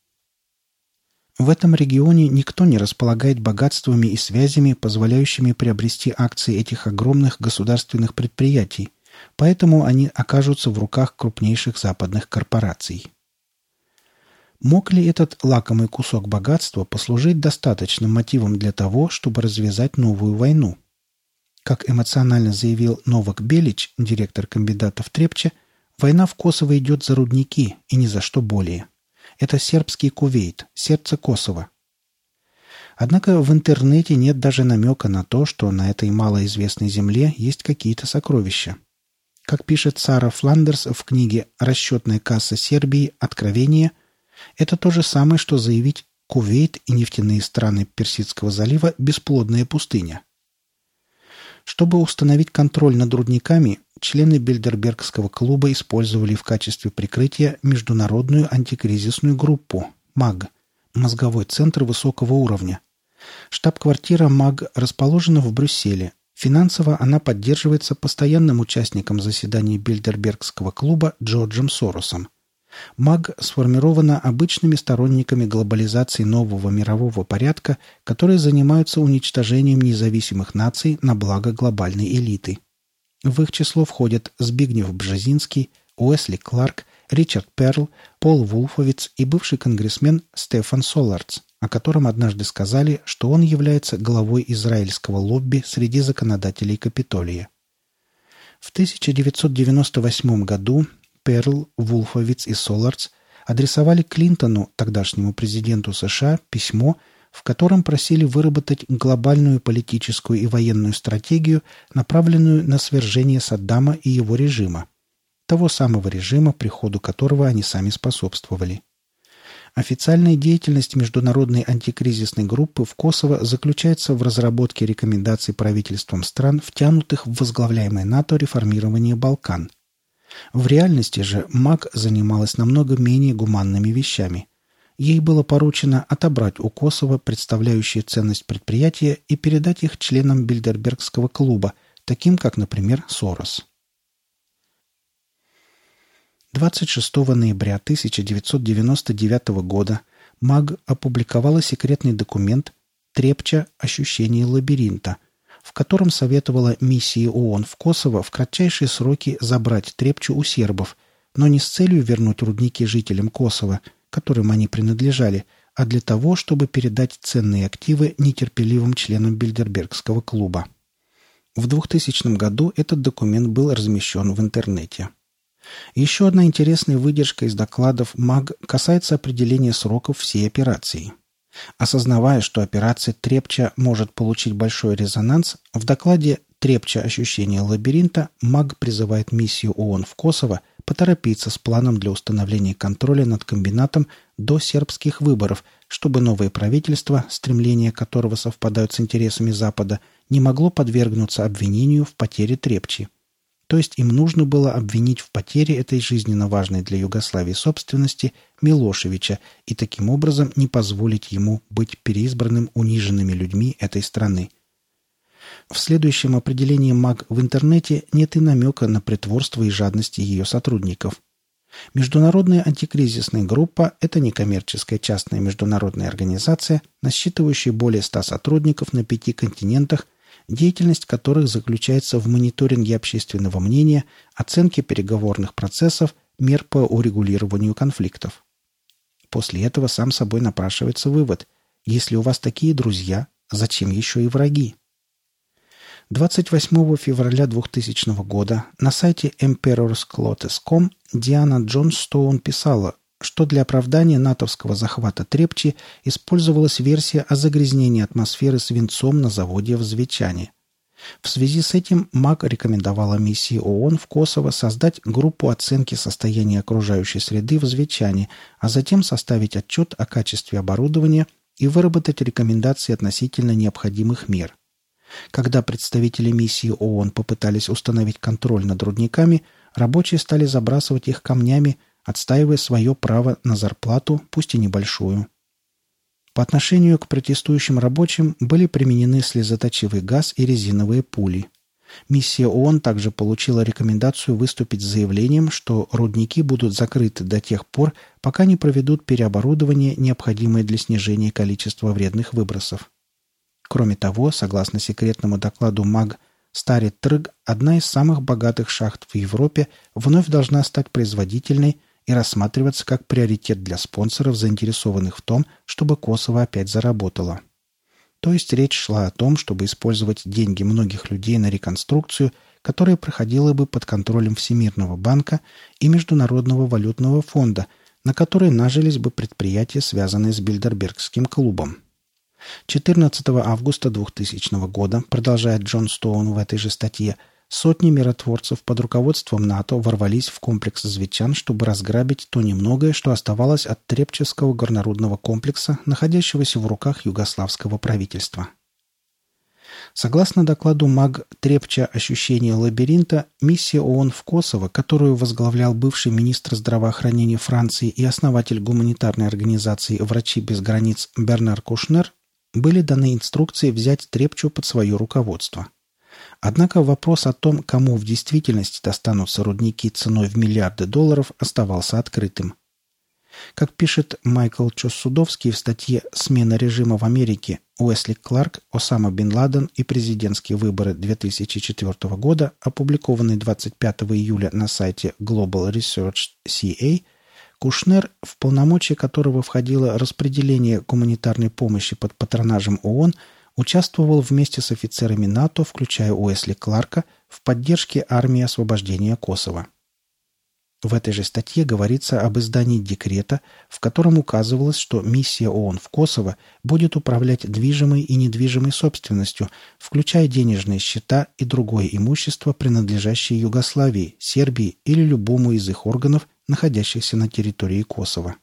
в этом регионе никто не располагает богатствами и связями, позволяющими приобрести акции этих огромных государственных предприятий, поэтому они окажутся в руках крупнейших западных корпораций. Мог ли этот лакомый кусок богатства послужить достаточным мотивом для того, чтобы развязать новую войну? Как эмоционально заявил Новак Белич, директор комбинатов Трепча, война в Косово идет за рудники и ни за что более – это сербский Кувейт, сердце Косово. Однако в интернете нет даже намека на то, что на этой малоизвестной земле есть какие-то сокровища. Как пишет Сара Фландерс в книге «Расчетная касса Сербии. Откровение», это то же самое, что заявить Кувейт и нефтяные страны Персидского залива – бесплодная пустыня. Чтобы установить контроль над рудниками, члены Бильдербергского клуба использовали в качестве прикрытия Международную антикризисную группу МАГ – мозговой центр высокого уровня. Штаб-квартира МАГ расположена в Брюсселе. Финансово она поддерживается постоянным участником заседаний Бильдербергского клуба Джорджем Соросом – МАГ сформирована обычными сторонниками глобализации нового мирового порядка, которые занимаются уничтожением независимых наций на благо глобальной элиты. В их число входят Збигнев Бжезинский, Уэсли Кларк, Ричард Перл, Пол Вулфовиц и бывший конгрессмен Стефан Солардс, о котором однажды сказали, что он является главой израильского лобби среди законодателей Капитолия. В 1998 году Перл, Вулфовиц и Солардс адресовали Клинтону, тогдашнему президенту США, письмо, в котором просили выработать глобальную политическую и военную стратегию, направленную на свержение Саддама и его режима, того самого режима, приходу которого они сами способствовали. Официальная деятельность Международной антикризисной группы в Косово заключается в разработке рекомендаций правительствам стран, втянутых в возглавляемое НАТО реформирование Балкан – в реальности же МАК занималась намного менее гуманными вещами. Ей было поручено отобрать у Косово представляющие ценность предприятия и передать их членам Бильдербергского клуба, таким как, например, Сорос. 26 ноября 1999 года МАГ опубликовала секретный документ «Трепча. Ощущение лабиринта», в котором советовала миссии ООН в Косово в кратчайшие сроки забрать Трепчу у сербов, но не с целью вернуть рудники жителям Косово, которым они принадлежали, а для того, чтобы передать ценные активы нетерпеливым членам Бильдербергского клуба. В 2000 году этот документ был размещен в интернете. Еще одна интересная выдержка из докладов МАГ касается определения сроков всей операции – Осознавая, что операция Трепча может получить большой резонанс, в докладе «Трепча. Ощущение лабиринта» МАГ призывает миссию ООН в Косово поторопиться с планом для установления контроля над комбинатом до сербских выборов, чтобы новое правительство, стремления которого совпадают с интересами Запада, не могло подвергнуться обвинению в потере Трепчи. То есть им нужно было обвинить в потере этой жизненно важной для Югославии собственности Милошевича и таким образом не позволить ему быть переизбранным униженными людьми этой страны. В следующем определении МАГ в интернете нет и намека на притворство и жадность ее сотрудников. Международная антикризисная группа – это некоммерческая частная международная организация, насчитывающая более 100 сотрудников на пяти континентах – деятельность которых заключается в мониторинге общественного мнения, оценке переговорных процессов, мер по урегулированию конфликтов. После этого сам собой напрашивается вывод. Если у вас такие друзья, зачем еще и враги? 28 февраля 2000 года на сайте emperorsclotes.com Диана Джонстоун писала, что для оправдания натовского захвата Трепчи использовалась версия о загрязнении атмосферы свинцом на заводе в Звечане. В связи с этим МАК рекомендовала миссии ООН в Косово создать группу оценки состояния окружающей среды в Звечане, а затем составить отчет о качестве оборудования и выработать рекомендации относительно необходимых мер. Когда представители миссии ООН попытались установить контроль над рудниками, рабочие стали забрасывать их камнями, отстаивая свое право на зарплату, пусть и небольшую. По отношению к протестующим рабочим были применены слезоточивый газ и резиновые пули. Миссия ООН также получила рекомендацию выступить с заявлением, что рудники будут закрыты до тех пор, пока не проведут переоборудование, необходимое для снижения количества вредных выбросов. Кроме того, согласно секретному докладу МАГ, Старый Трг, одна из самых богатых шахт в Европе, вновь должна стать производительной и рассматриваться как приоритет для спонсоров, заинтересованных в том, чтобы Косово опять заработало. То есть речь шла о том, чтобы использовать деньги многих людей на реконструкцию, которая проходила бы под контролем Всемирного банка и Международного валютного фонда, на которой нажились бы предприятия, связанные с Бильдербергским клубом. 14 августа 2000 года, продолжает Джон Стоун в этой же статье, сотни миротворцев под руководством НАТО ворвались в комплекс Звечан, чтобы разграбить то немногое, что оставалось от Трепчевского горнорудного комплекса, находящегося в руках югославского правительства. Согласно докладу МАГ «Трепча. Ощущение лабиринта», миссия ООН в Косово, которую возглавлял бывший министр здравоохранения Франции и основатель гуманитарной организации «Врачи без границ» Бернар Кушнер, были даны инструкции взять Трепчу под свое руководство. Однако вопрос о том, кому в действительности достанутся рудники ценой в миллиарды долларов, оставался открытым. Как пишет Майкл Чоссудовский в статье «Смена режима в Америке. Уэсли Кларк, Осама Бен Ладен и президентские выборы 2004 года», опубликованный 25 июля на сайте Global Research CA, Кушнер, в полномочия которого входило распределение гуманитарной помощи под патронажем ООН, участвовал вместе с офицерами НАТО, включая Уэсли Кларка, в поддержке армии освобождения Косово. В этой же статье говорится об издании декрета, в котором указывалось, что миссия ООН в Косово будет управлять движимой и недвижимой собственностью, включая денежные счета и другое имущество, принадлежащее Югославии, Сербии или любому из их органов, находящихся на территории Косово.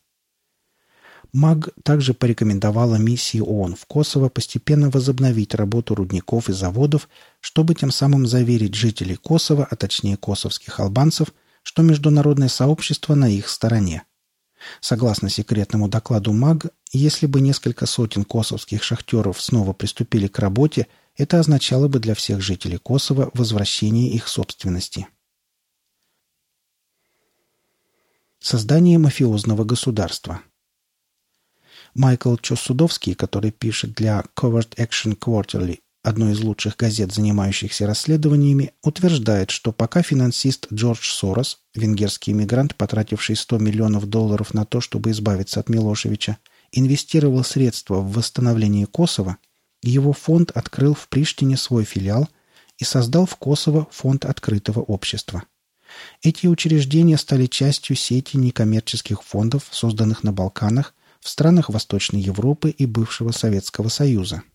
МАГ также порекомендовала миссии ООН в Косово постепенно возобновить работу рудников и заводов, чтобы тем самым заверить жителей Косово, а точнее косовских албанцев – что международное сообщество на их стороне. Согласно секретному докладу МАГ, если бы несколько сотен косовских шахтеров снова приступили к работе, это означало бы для всех жителей Косово возвращение их собственности. Создание мафиозного государства Майкл Чосудовский, который пишет для Covert Action Quarterly одной из лучших газет, занимающихся расследованиями, утверждает, что пока финансист Джордж Сорос, венгерский иммигрант, потративший 100 миллионов долларов на то, чтобы избавиться от Милошевича, инвестировал средства в восстановление Косово, его фонд открыл в Приштине свой филиал и создал в Косово фонд открытого общества. Эти учреждения стали частью сети некоммерческих фондов, созданных на Балканах, в странах Восточной Европы и бывшего Советского Союза –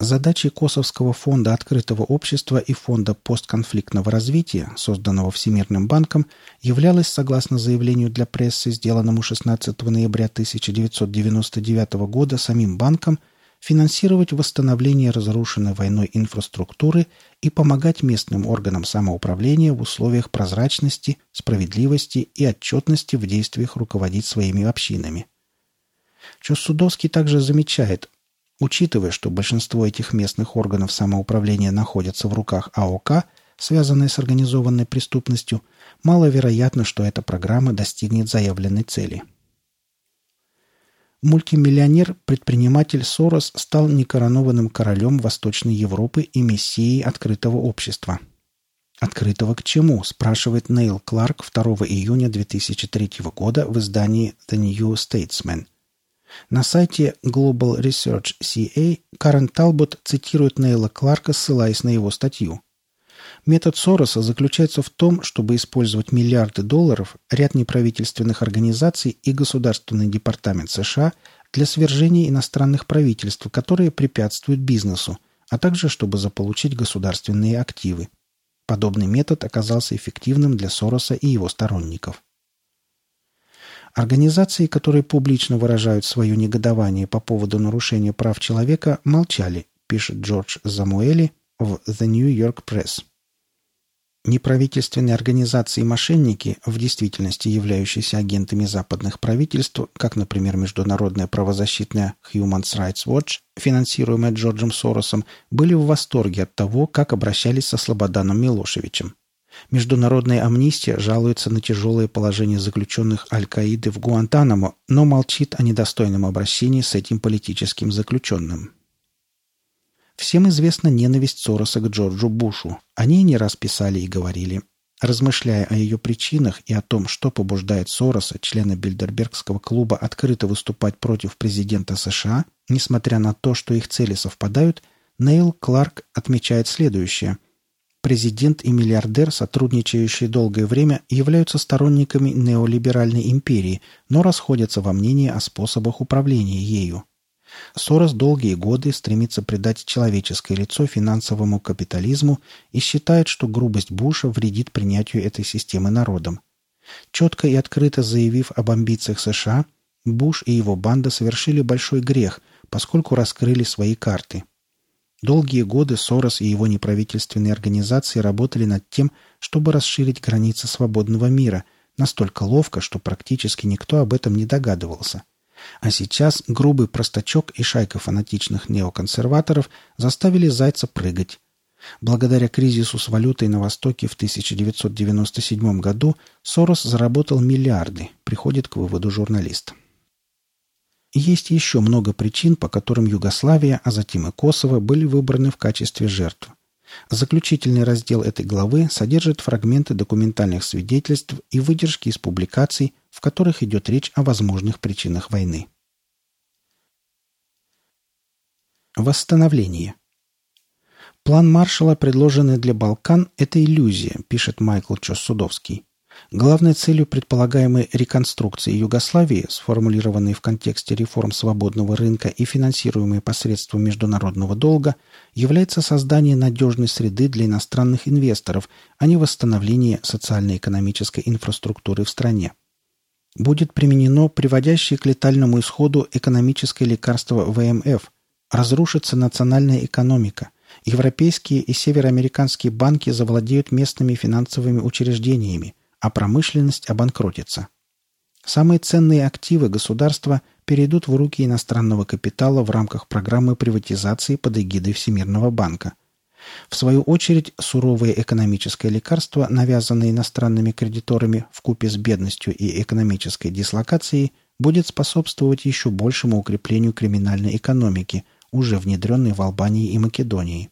Задачей Косовского фонда открытого общества и фонда постконфликтного развития, созданного Всемирным банком, являлось, согласно заявлению для прессы, сделанному 16 ноября 1999 года самим банком, финансировать восстановление разрушенной войной инфраструктуры и помогать местным органам самоуправления в условиях прозрачности, справедливости и отчетности в действиях руководить своими общинами. Чосудовский также замечает, Учитывая, что большинство этих местных органов самоуправления находятся в руках АОК, связанной с организованной преступностью, маловероятно, что эта программа достигнет заявленной цели. Мультимиллионер, предприниматель Сорос стал некоронованным королем Восточной Европы и мессией открытого общества. «Открытого к чему?» – спрашивает Нейл Кларк 2 июня 2003 года в издании The New Statesman – на сайте Global Research CA Карен Талбот цитирует Нейла Кларка, ссылаясь на его статью. Метод Сороса заключается в том, чтобы использовать миллиарды долларов, ряд неправительственных организаций и Государственный департамент США для свержения иностранных правительств, которые препятствуют бизнесу, а также чтобы заполучить государственные активы. Подобный метод оказался эффективным для Сороса и его сторонников. Организации, которые публично выражают свое негодование по поводу нарушения прав человека, молчали, пишет Джордж Замуэли в The New York Press. Неправительственные организации-мошенники, в действительности являющиеся агентами западных правительств, как, например, международная правозащитная Human Rights Watch, финансируемая Джорджем Соросом, были в восторге от того, как обращались со Слободаном Милошевичем. Международная амнистия жалуется на тяжелое положение заключенных Аль-Каиды в Гуантанамо, но молчит о недостойном обращении с этим политическим заключенным. Всем известна ненависть Сороса к Джорджу Бушу. Они не раз писали и говорили. Размышляя о ее причинах и о том, что побуждает Сороса, члена Бильдербергского клуба, открыто выступать против президента США, несмотря на то, что их цели совпадают, Нейл Кларк отмечает следующее – Президент и миллиардер, сотрудничающие долгое время, являются сторонниками неолиберальной империи, но расходятся во мнении о способах управления ею. Сорос долгие годы стремится придать человеческое лицо финансовому капитализму и считает, что грубость Буша вредит принятию этой системы народом. Четко и открыто заявив об амбициях США, Буш и его банда совершили большой грех, поскольку раскрыли свои карты. Долгие годы Сорос и его неправительственные организации работали над тем, чтобы расширить границы свободного мира, настолько ловко, что практически никто об этом не догадывался. А сейчас грубый простачок и шайка фанатичных неоконсерваторов заставили Зайца прыгать. Благодаря кризису с валютой на Востоке в 1997 году Сорос заработал миллиарды, приходит к выводу журналист. Есть еще много причин, по которым Югославия, а затем и Косово были выбраны в качестве жертв. Заключительный раздел этой главы содержит фрагменты документальных свидетельств и выдержки из публикаций, в которых идет речь о возможных причинах войны. Восстановление. План Маршалла, предложенный для Балкан, это иллюзия, пишет Майкл Чосудовский. Главной целью предполагаемой реконструкции Югославии, сформулированной в контексте реформ свободного рынка и финансируемой посредством международного долга, является создание надежной среды для иностранных инвесторов, а не восстановление социально-экономической инфраструктуры в стране. Будет применено приводящее к летальному исходу экономическое лекарство ВМФ. Разрушится национальная экономика. Европейские и североамериканские банки завладеют местными финансовыми учреждениями – а промышленность обанкротится. Самые ценные активы государства перейдут в руки иностранного капитала в рамках программы приватизации под эгидой Всемирного банка. В свою очередь, суровое экономическое лекарство, навязанное иностранными кредиторами в купе с бедностью и экономической дислокацией, будет способствовать еще большему укреплению криминальной экономики, уже внедренной в Албании и Македонии.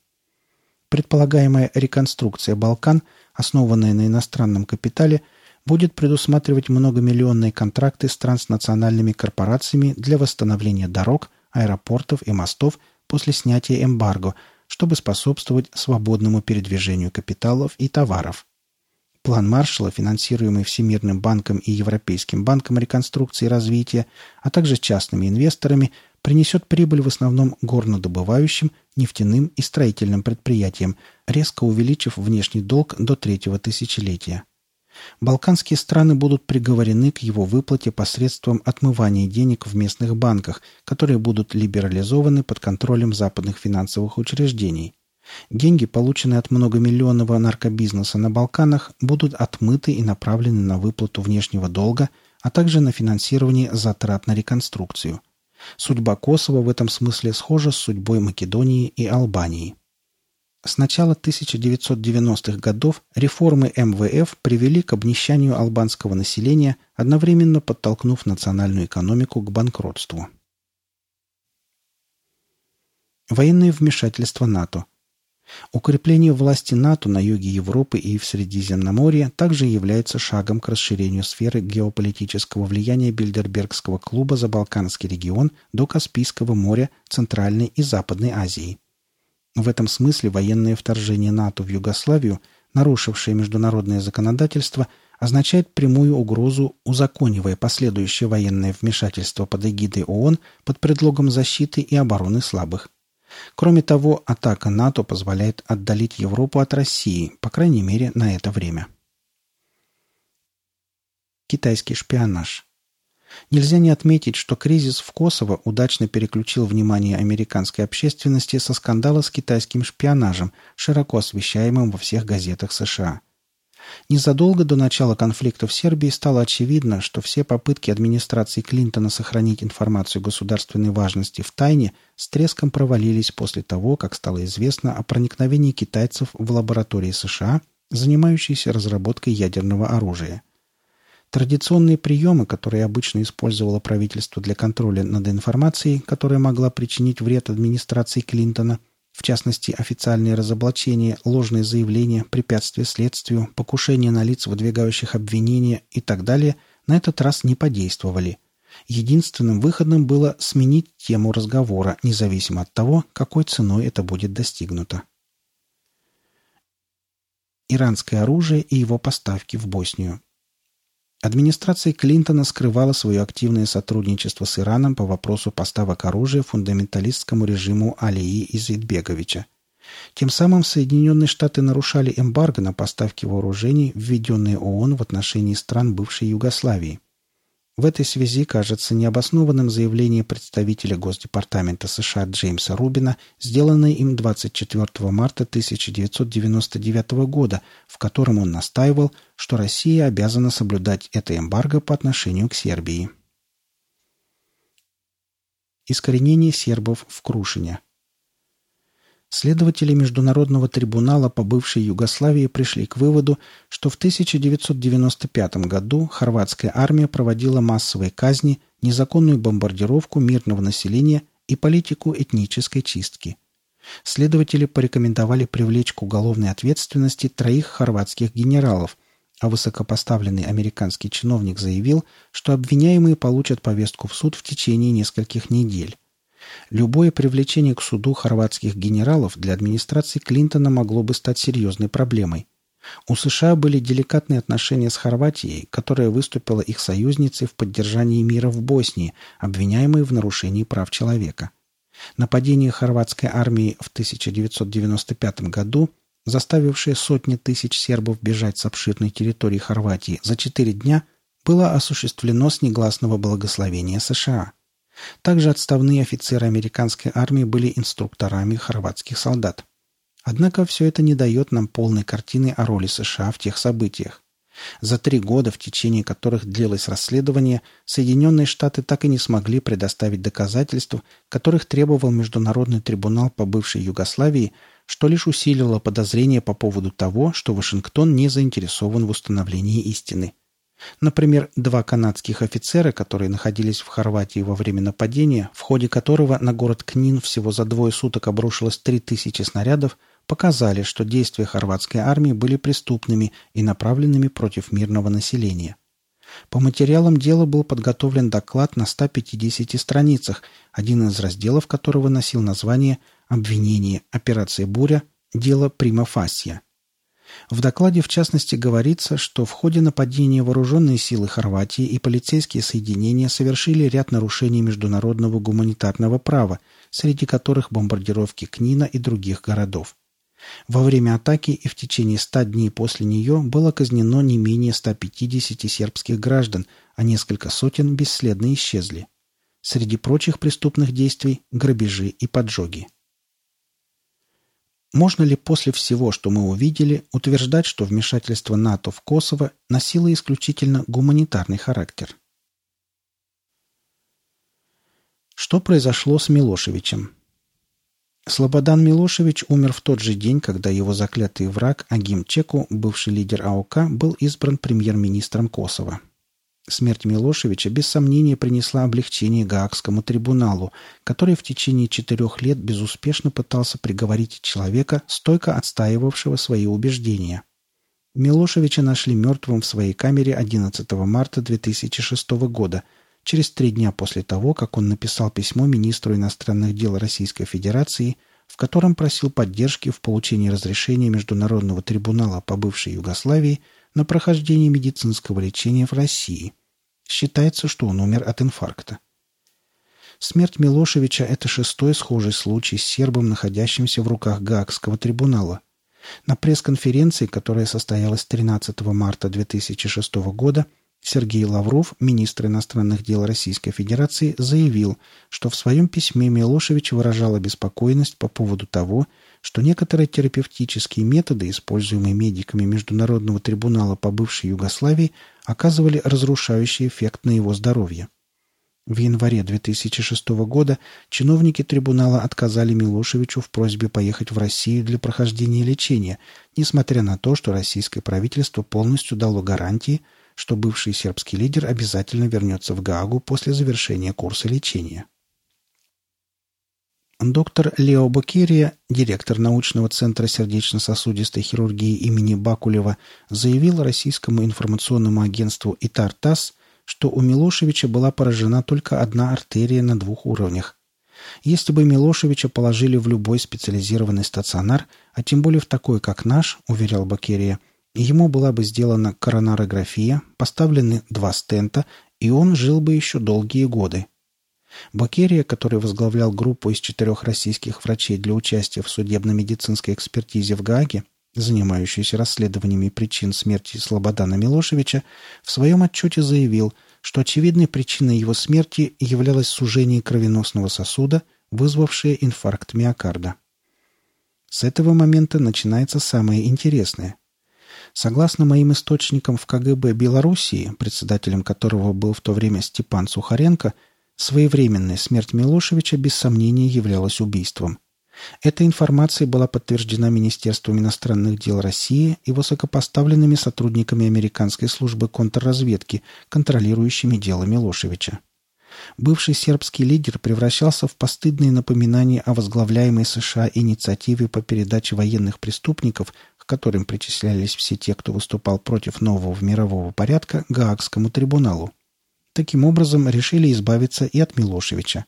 Предполагаемая реконструкция Балкан – основанная на иностранном капитале, будет предусматривать многомиллионные контракты с транснациональными корпорациями для восстановления дорог, аэропортов и мостов после снятия эмбарго, чтобы способствовать свободному передвижению капиталов и товаров. План Маршалла, финансируемый Всемирным банком и Европейским банком реконструкции и развития, а также частными инвесторами, принесет прибыль в основном горнодобывающим, нефтяным и строительным предприятиям, резко увеличив внешний долг до третьего тысячелетия. Балканские страны будут приговорены к его выплате посредством отмывания денег в местных банках, которые будут либерализованы под контролем западных финансовых учреждений. Деньги, полученные от многомиллионного наркобизнеса на Балканах, будут отмыты и направлены на выплату внешнего долга, а также на финансирование затрат на реконструкцию. Судьба Косово в этом смысле схожа с судьбой Македонии и Албании. С начала 1990-х годов реформы МВФ привели к обнищанию албанского населения, одновременно подтолкнув национальную экономику к банкротству. Военное вмешательство НАТО – Укрепление власти НАТО на юге Европы и в Средиземноморье также является шагом к расширению сферы геополитического влияния Бильдербергского клуба за Балканский регион до Каспийского моря, Центральной и Западной Азии. В этом смысле военное вторжение НАТО в Югославию, нарушившее международное законодательство, означает прямую угрозу, узаконивая последующее военное вмешательство под эгидой ООН под предлогом защиты и обороны слабых. Кроме того, атака НАТО позволяет отдалить Европу от России, по крайней мере, на это время. Китайский шпионаж. Нельзя не отметить, что кризис в Косово удачно переключил внимание американской общественности со скандала с китайским шпионажем, широко освещаемым во всех газетах США. Незадолго до начала конфликта в Сербии стало очевидно, что все попытки администрации Клинтона сохранить информацию государственной важности в тайне с треском провалились после того, как стало известно о проникновении китайцев в лаборатории США, занимающиеся разработкой ядерного оружия. Традиционные приемы, которые обычно использовало правительство для контроля над информацией, которая могла причинить вред администрации Клинтона, в частности, официальные разоблачения, ложные заявления, препятствия следствию, покушения на лиц, выдвигающих обвинения и так далее, на этот раз не подействовали. Единственным выходом было сменить тему разговора, независимо от того, какой ценой это будет достигнуто. Иранское оружие и его поставки в Боснию. Администрация Клинтона скрывала свое активное сотрудничество с Ираном по вопросу поставок оружия фундаменталистскому режиму Алии Изидбеговича. Тем самым Соединенные Штаты нарушали эмбарго на поставки вооружений, введенные ООН в отношении стран бывшей Югославии. В этой связи кажется необоснованным заявление представителя Госдепартамента США Джеймса Рубина, сделанное им 24 марта 1999 года, в котором он настаивал, что Россия обязана соблюдать это эмбарго по отношению к Сербии. Искоренение сербов в Крушине – Следователи Международного трибунала по бывшей Югославии пришли к выводу, что в 1995 году хорватская армия проводила массовые казни, незаконную бомбардировку мирного населения и политику этнической чистки. Следователи порекомендовали привлечь к уголовной ответственности троих хорватских генералов, а высокопоставленный американский чиновник заявил, что обвиняемые получат повестку в суд в течение нескольких недель. Любое привлечение к суду хорватских генералов для администрации Клинтона могло бы стать серьезной проблемой. У США были деликатные отношения с Хорватией, которая выступила их союзницей в поддержании мира в Боснии, обвиняемой в нарушении прав человека. Нападение хорватской армии в 1995 году, заставившее сотни тысяч сербов бежать с обширной территории Хорватии за четыре дня, было осуществлено с негласного благословения США – также отставные офицеры американской армии были инструкторами хорватских солдат. Однако все это не дает нам полной картины о роли США в тех событиях. За три года, в течение которых длилось расследование, Соединенные Штаты так и не смогли предоставить доказательств, которых требовал Международный трибунал по бывшей Югославии, что лишь усилило подозрения по поводу того, что Вашингтон не заинтересован в установлении истины. Например, два канадских офицера, которые находились в Хорватии во время нападения, в ходе которого на город Книн всего за двое суток обрушилось 3000 снарядов, показали, что действия хорватской армии были преступными и направленными против мирного населения. По материалам дела был подготовлен доклад на 150 страницах, один из разделов которого носил название «Обвинение. Операция «Буря. Дело Прима Фасия». В докладе, в частности, говорится, что в ходе нападения вооруженные силы Хорватии и полицейские соединения совершили ряд нарушений международного гуманитарного права, среди которых бомбардировки Книна и других городов. Во время атаки и в течение ста дней после нее было казнено не менее 150 сербских граждан, а несколько сотен бесследно исчезли. Среди прочих преступных действий – грабежи и поджоги. Можно ли после всего, что мы увидели, утверждать, что вмешательство НАТО в Косово носило исключительно гуманитарный характер? Что произошло с Милошевичем? Слободан Милошевич умер в тот же день, когда его заклятый враг Агим Чеку, бывший лидер АОК, был избран премьер-министром Косово. Смерть Милошевича без сомнения принесла облегчение Гаагскому трибуналу, который в течение четырех лет безуспешно пытался приговорить человека, стойко отстаивавшего свои убеждения. Милошевича нашли мертвым в своей камере 11 марта 2006 года, через три дня после того, как он написал письмо министру иностранных дел Российской Федерации, в котором просил поддержки в получении разрешения Международного трибунала по бывшей Югославии на прохождение медицинского лечения в России. Считается, что он умер от инфаркта. Смерть Милошевича – это шестой схожий случай с сербом, находящимся в руках Гаагского трибунала. На пресс-конференции, которая состоялась 13 марта 2006 года, Сергей Лавров, министр иностранных дел Российской Федерации, заявил, что в своем письме Милошевич выражал обеспокоенность по поводу того, что некоторые терапевтические методы, используемые медиками Международного трибунала по бывшей Югославии, оказывали разрушающий эффект на его здоровье. В январе 2006 года чиновники трибунала отказали Милошевичу в просьбе поехать в Россию для прохождения лечения, несмотря на то, что российское правительство полностью дало гарантии, что бывший сербский лидер обязательно вернется в Гаагу после завершения курса лечения. Доктор Лео Букерия, директор научного центра сердечно-сосудистой хирургии имени Бакулева, заявил российскому информационному агентству «Итар-ТАСС», что у Милошевича была поражена только одна артерия на двух уровнях. Если бы Милошевича положили в любой специализированный стационар, а тем более в такой, как наш, уверял Бакерия, ему была бы сделана коронарография, поставлены два стента, и он жил бы еще долгие годы. Бакерия, который возглавлял группу из четырех российских врачей для участия в судебно-медицинской экспертизе в Гааге, занимающейся расследованиями причин смерти Слободана Милошевича, в своем отчете заявил, что очевидной причиной его смерти являлось сужение кровеносного сосуда, вызвавшее инфаркт миокарда. С этого момента начинается самое интересное. Согласно моим источникам в КГБ Белоруссии, председателем которого был в то время Степан Сухаренко, своевременная смерть Милошевича без сомнения являлась убийством. Эта информация была подтверждена Министерством иностранных дел России и высокопоставленными сотрудниками американской службы контрразведки, контролирующими дело Милошевича. Бывший сербский лидер превращался в постыдные напоминания о возглавляемой США инициативе по передаче военных преступников, к которым причислялись все те, кто выступал против нового мирового порядка, Гаагскому трибуналу. Таким образом, решили избавиться и от Милошевича.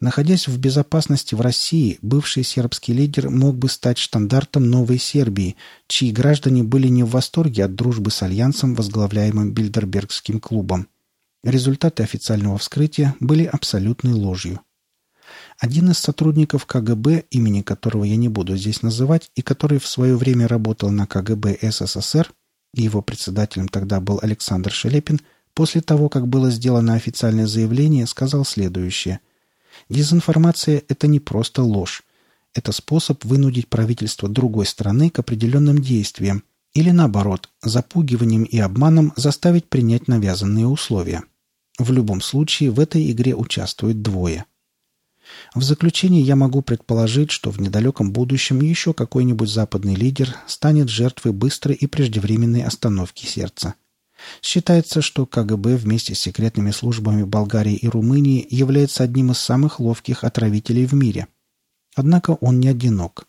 Находясь в безопасности в России, бывший сербский лидер мог бы стать штандартом новой Сербии, чьи граждане были не в восторге от дружбы с альянсом, возглавляемым Бильдербергским клубом. Результаты официального вскрытия были абсолютной ложью. Один из сотрудников КГБ, имени которого я не буду здесь называть, и который в свое время работал на КГБ СССР, его председателем тогда был Александр Шелепин, после того, как было сделано официальное заявление, сказал следующее. «Дезинформация – это не просто ложь. Это способ вынудить правительство другой страны к определенным действиям, или наоборот, запугиванием и обманом заставить принять навязанные условия. В любом случае, в этой игре участвуют двое. В заключение я могу предположить, что в недалеком будущем еще какой-нибудь западный лидер станет жертвой быстрой и преждевременной остановки сердца. Считается, что КГБ вместе с секретными службами Болгарии и Румынии является одним из самых ловких отравителей в мире. Однако он не одинок.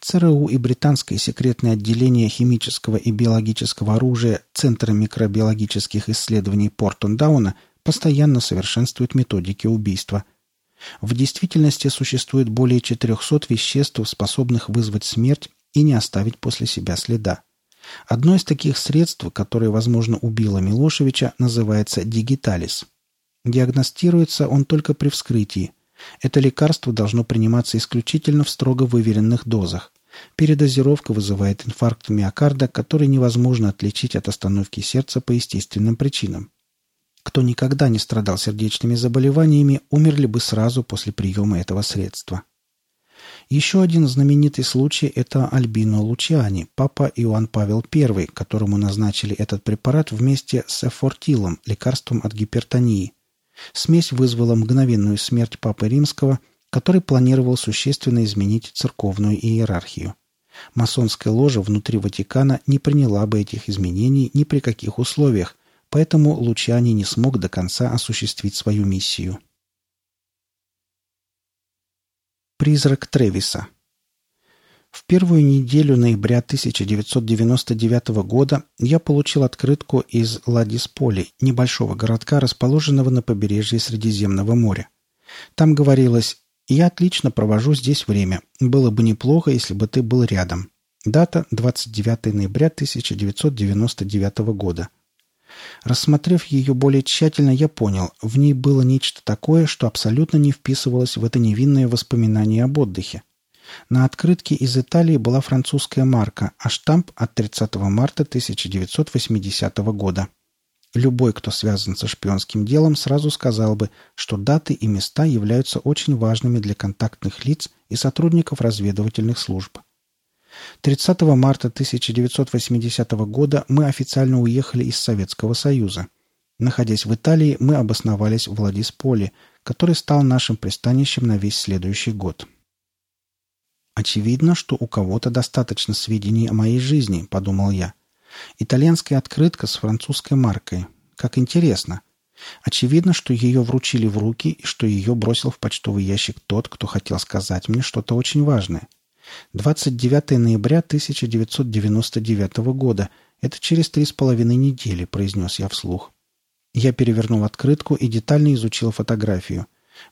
ЦРУ и британское секретное отделение химического и биологического оружия Центра микробиологических исследований Портон-Дауна – постоянно совершенствует методики убийства. В действительности существует более 400 веществ, способных вызвать смерть и не оставить после себя следа. Одно из таких средств, которое, возможно, убило Милошевича, называется дигиталис. Диагностируется он только при вскрытии. Это лекарство должно приниматься исключительно в строго выверенных дозах. Передозировка вызывает инфаркт миокарда, который невозможно отличить от остановки сердца по естественным причинам. Кто никогда не страдал сердечными заболеваниями, умерли бы сразу после приема этого средства. Еще один знаменитый случай – это Альбино Лучиани, папа Иоанн Павел I, которому назначили этот препарат вместе с эфортилом, лекарством от гипертонии. Смесь вызвала мгновенную смерть папы римского, который планировал существенно изменить церковную иерархию. Масонская ложа внутри Ватикана не приняла бы этих изменений ни при каких условиях, поэтому Лучани не смог до конца осуществить свою миссию. Призрак Тревиса В первую неделю ноября 1999 года я получил открытку из Ладисполи, небольшого городка, расположенного на побережье Средиземного моря. Там говорилось «Я отлично провожу здесь время. Было бы неплохо, если бы ты был рядом». Дата 29 ноября 1999 года. Рассмотрев ее более тщательно, я понял, в ней было нечто такое, что абсолютно не вписывалось в это невинное воспоминание об отдыхе. На открытке из Италии была французская марка, а штамп от 30 марта 1980 года. Любой, кто связан со шпионским делом, сразу сказал бы, что даты и места являются очень важными для контактных лиц и сотрудников разведывательных служб. 30 марта 1980 года мы официально уехали из Советского Союза. Находясь в Италии, мы обосновались в Владисполе, который стал нашим пристанищем на весь следующий год. «Очевидно, что у кого-то достаточно сведений о моей жизни», — подумал я. «Итальянская открытка с французской маркой. Как интересно. Очевидно, что ее вручили в руки и что ее бросил в почтовый ящик тот, кто хотел сказать мне что-то очень важное. 29 ноября 1999 года. Это через три с половиной недели, произнес я вслух. Я перевернул открытку и детально изучил фотографию.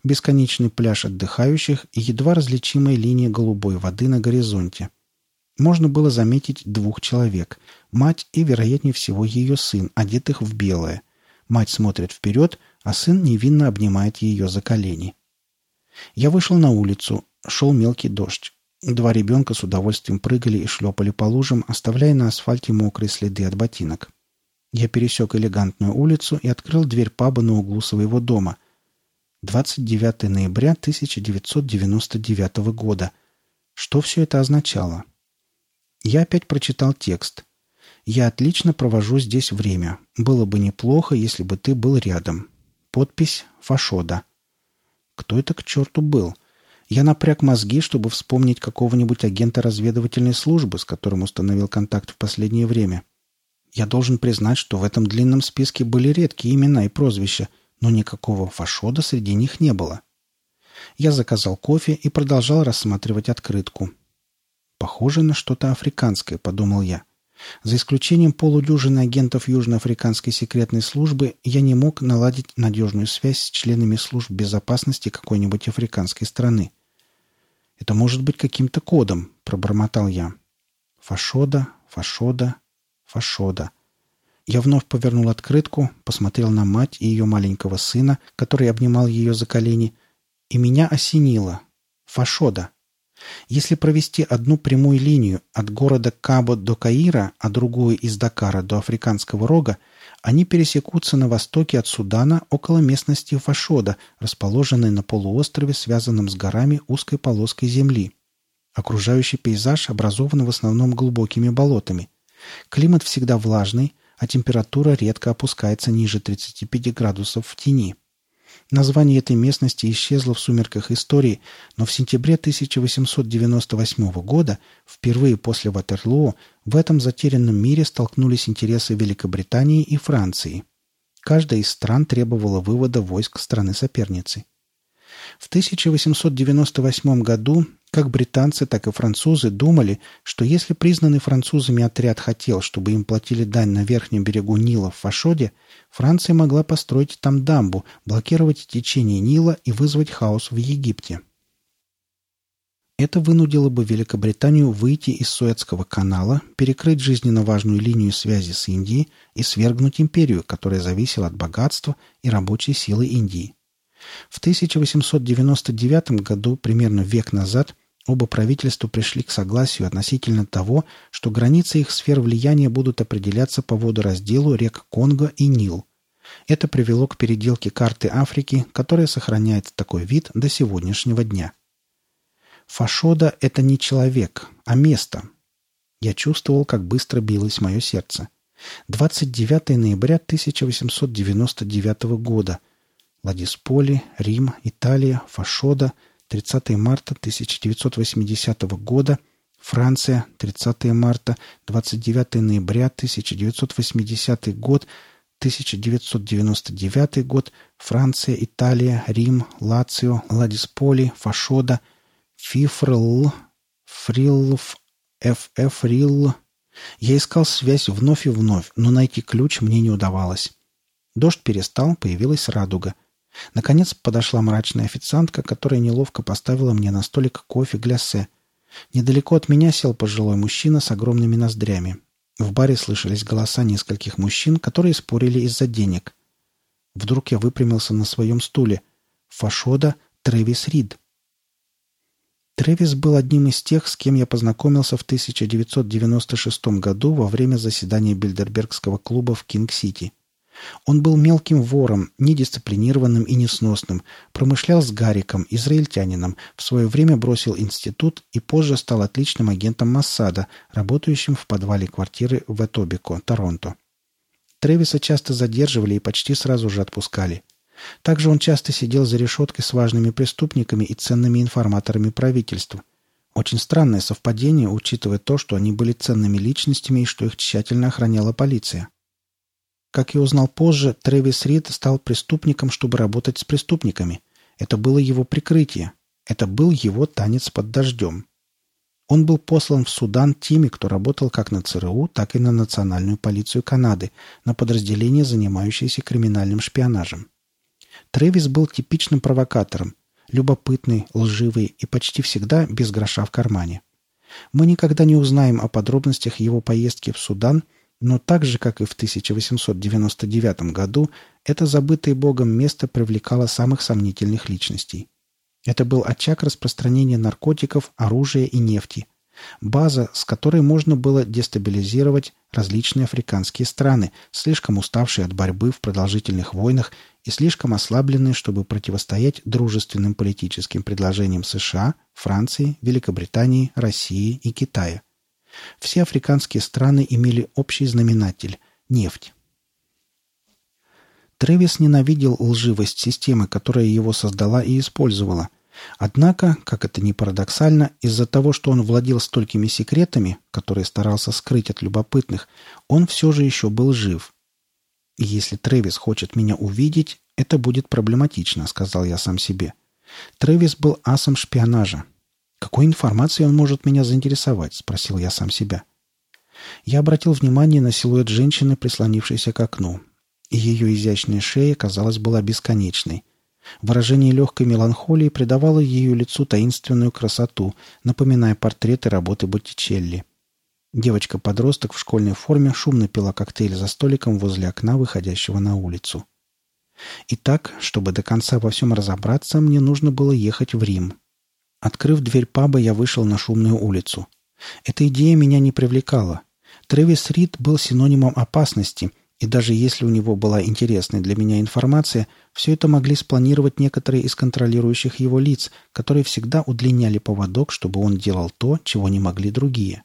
Бесконечный пляж отдыхающих и едва различимая линия голубой воды на горизонте. можно было заметить двух человек – мать и, вероятнее всего, ее сын, одетых в белое. Мать смотрит вперед, а сын невинно обнимает ее за колени. Я вышел на улицу. Шел мелкий дождь. Два ребенка с удовольствием прыгали и шлепали по лужам, оставляя на асфальте мокрые следы от ботинок. Я пересек элегантную улицу и открыл дверь паба на углу своего дома. 29 ноября 1999 года. Что все это означало? Я опять прочитал текст. «Я отлично провожу здесь время. Было бы неплохо, если бы ты был рядом». Подпись «Фашода». Кто это к черту был? Я напряг мозги, чтобы вспомнить какого-нибудь агента разведывательной службы, с которым установил контакт в последнее время. Я должен признать, что в этом длинном списке были редкие имена и прозвища, но никакого фашода среди них не было. Я заказал кофе и продолжал рассматривать открытку. «Похоже на что-то африканское», — подумал я. За исключением полудюжины агентов Южноафриканской секретной службы, я не мог наладить надежную связь с членами служб безопасности какой-нибудь африканской страны. «Это может быть каким-то кодом», — пробормотал я. «Фашода, Фашода, Фашода». Я вновь повернул открытку, посмотрел на мать и ее маленького сына, который обнимал ее за колени, и меня осенило. Фашода. Если провести одну прямую линию от города Кабо до Каира, а другую из Дакара до Африканского рога, они пересекутся на востоке от Судана около местности Фашода, расположенной на полуострове, связанном с горами узкой полоской земли. Окружающий пейзаж образован в основном глубокими болотами. Климат всегда влажный, а температура редко опускается ниже 35 градусов в тени. Название этой местности исчезло в сумерках истории, но в сентябре 1898 года, впервые после Ватерлоо, в этом затерянном мире столкнулись интересы Великобритании и Франции. Каждая из стран требовала вывода войск страны-соперницы. В 1898 году как британцы, так и французы думали, что если признанный французами отряд хотел, чтобы им платили дань на верхнем берегу Нила в Фашоде, Франция могла построить там дамбу, блокировать течение Нила и вызвать хаос в Египте. Это вынудило бы Великобританию выйти из Суэцкого канала, перекрыть жизненно важную линию связи с Индией и свергнуть империю, которая зависела от богатства и рабочей силы Индии. В 1899 году, примерно век назад, оба правительства пришли к согласию относительно того, что границы их сфер влияния будут определяться по водоразделу рек Конго и Нил. Это привело к переделке карты Африки, которая сохраняет такой вид до сегодняшнего дня. Фашода – это не человек, а место. Я чувствовал, как быстро билось мое сердце. 29 ноября 1899 года – Ладисполи, Рим, Италия, Фашода, 30 марта 1980 года, Франция, 30 марта, 29 ноября 1980 год, 1999 год, Франция, Италия, Рим, Лацио, Ладисполи, Фашода, Фифрл, Фрилф, ФФ Рилл. Я искал связь вновь и вновь, но найти ключ мне не удавалось. Дождь перестал, появилась радуга — Наконец подошла мрачная официантка, которая неловко поставила мне на столик кофе гляссе. Недалеко от меня сел пожилой мужчина с огромными ноздрями. В баре слышались голоса нескольких мужчин, которые спорили из-за денег. Вдруг я выпрямился на своем стуле. Фашода Трэвис Рид. Трэвис был одним из тех, с кем я познакомился в 1996 году во время заседания Бильдербергского клуба в Кинг-Сити. Он был мелким вором, недисциплинированным и несносным, промышлял с Гариком, израильтянином, в свое время бросил институт и позже стал отличным агентом Моссада, работающим в подвале квартиры в Этобико, Торонто. Трэвиса часто задерживали и почти сразу же отпускали. Также он часто сидел за решеткой с важными преступниками и ценными информаторами правительства. Очень странное совпадение, учитывая то, что они были ценными личностями и что их тщательно охраняла полиция. Как я узнал позже, Трэвис Рид стал преступником, чтобы работать с преступниками. Это было его прикрытие. Это был его танец под дождем. Он был послан в Судан теми, кто работал как на ЦРУ, так и на Национальную полицию Канады, на подразделение, занимающееся криминальным шпионажем. Трэвис был типичным провокатором, любопытный, лживый и почти всегда без гроша в кармане. Мы никогда не узнаем о подробностях его поездки в Судан, но так же, как и в 1899 году, это забытое Богом место привлекало самых сомнительных личностей. Это был очаг распространения наркотиков, оружия и нефти. База, с которой можно было дестабилизировать различные африканские страны, слишком уставшие от борьбы в продолжительных войнах и слишком ослабленные, чтобы противостоять дружественным политическим предложениям США, Франции, Великобритании, России и Китая. Все африканские страны имели общий знаменатель – нефть. Трэвис ненавидел лживость системы, которая его создала и использовала. Однако, как это ни парадоксально, из-за того, что он владел столькими секретами, которые старался скрыть от любопытных, он все же еще был жив. Если Трэвис хочет меня увидеть, это будет проблематично, сказал я сам себе. Трэвис был асом шпионажа. Какой информацией он может меня заинтересовать? спросил я сам себя. Я обратил внимание на силуэт женщины, прислонившейся к окну и ее изящная шея, казалось, была бесконечной. Выражение легкой меланхолии придавало ее лицу таинственную красоту, напоминая портреты работы Боттичелли. Девочка-подросток в школьной форме шумно пила коктейль за столиком возле окна, выходящего на улицу. Итак, чтобы до конца во всем разобраться, мне нужно было ехать в Рим. Открыв дверь паба, я вышел на шумную улицу. Эта идея меня не привлекала. Трэвис Рид был синонимом опасности, и даже если у него была интересная для меня информация, все это могли спланировать некоторые из контролирующих его лиц, которые всегда удлиняли поводок, чтобы он делал то, чего не могли другие.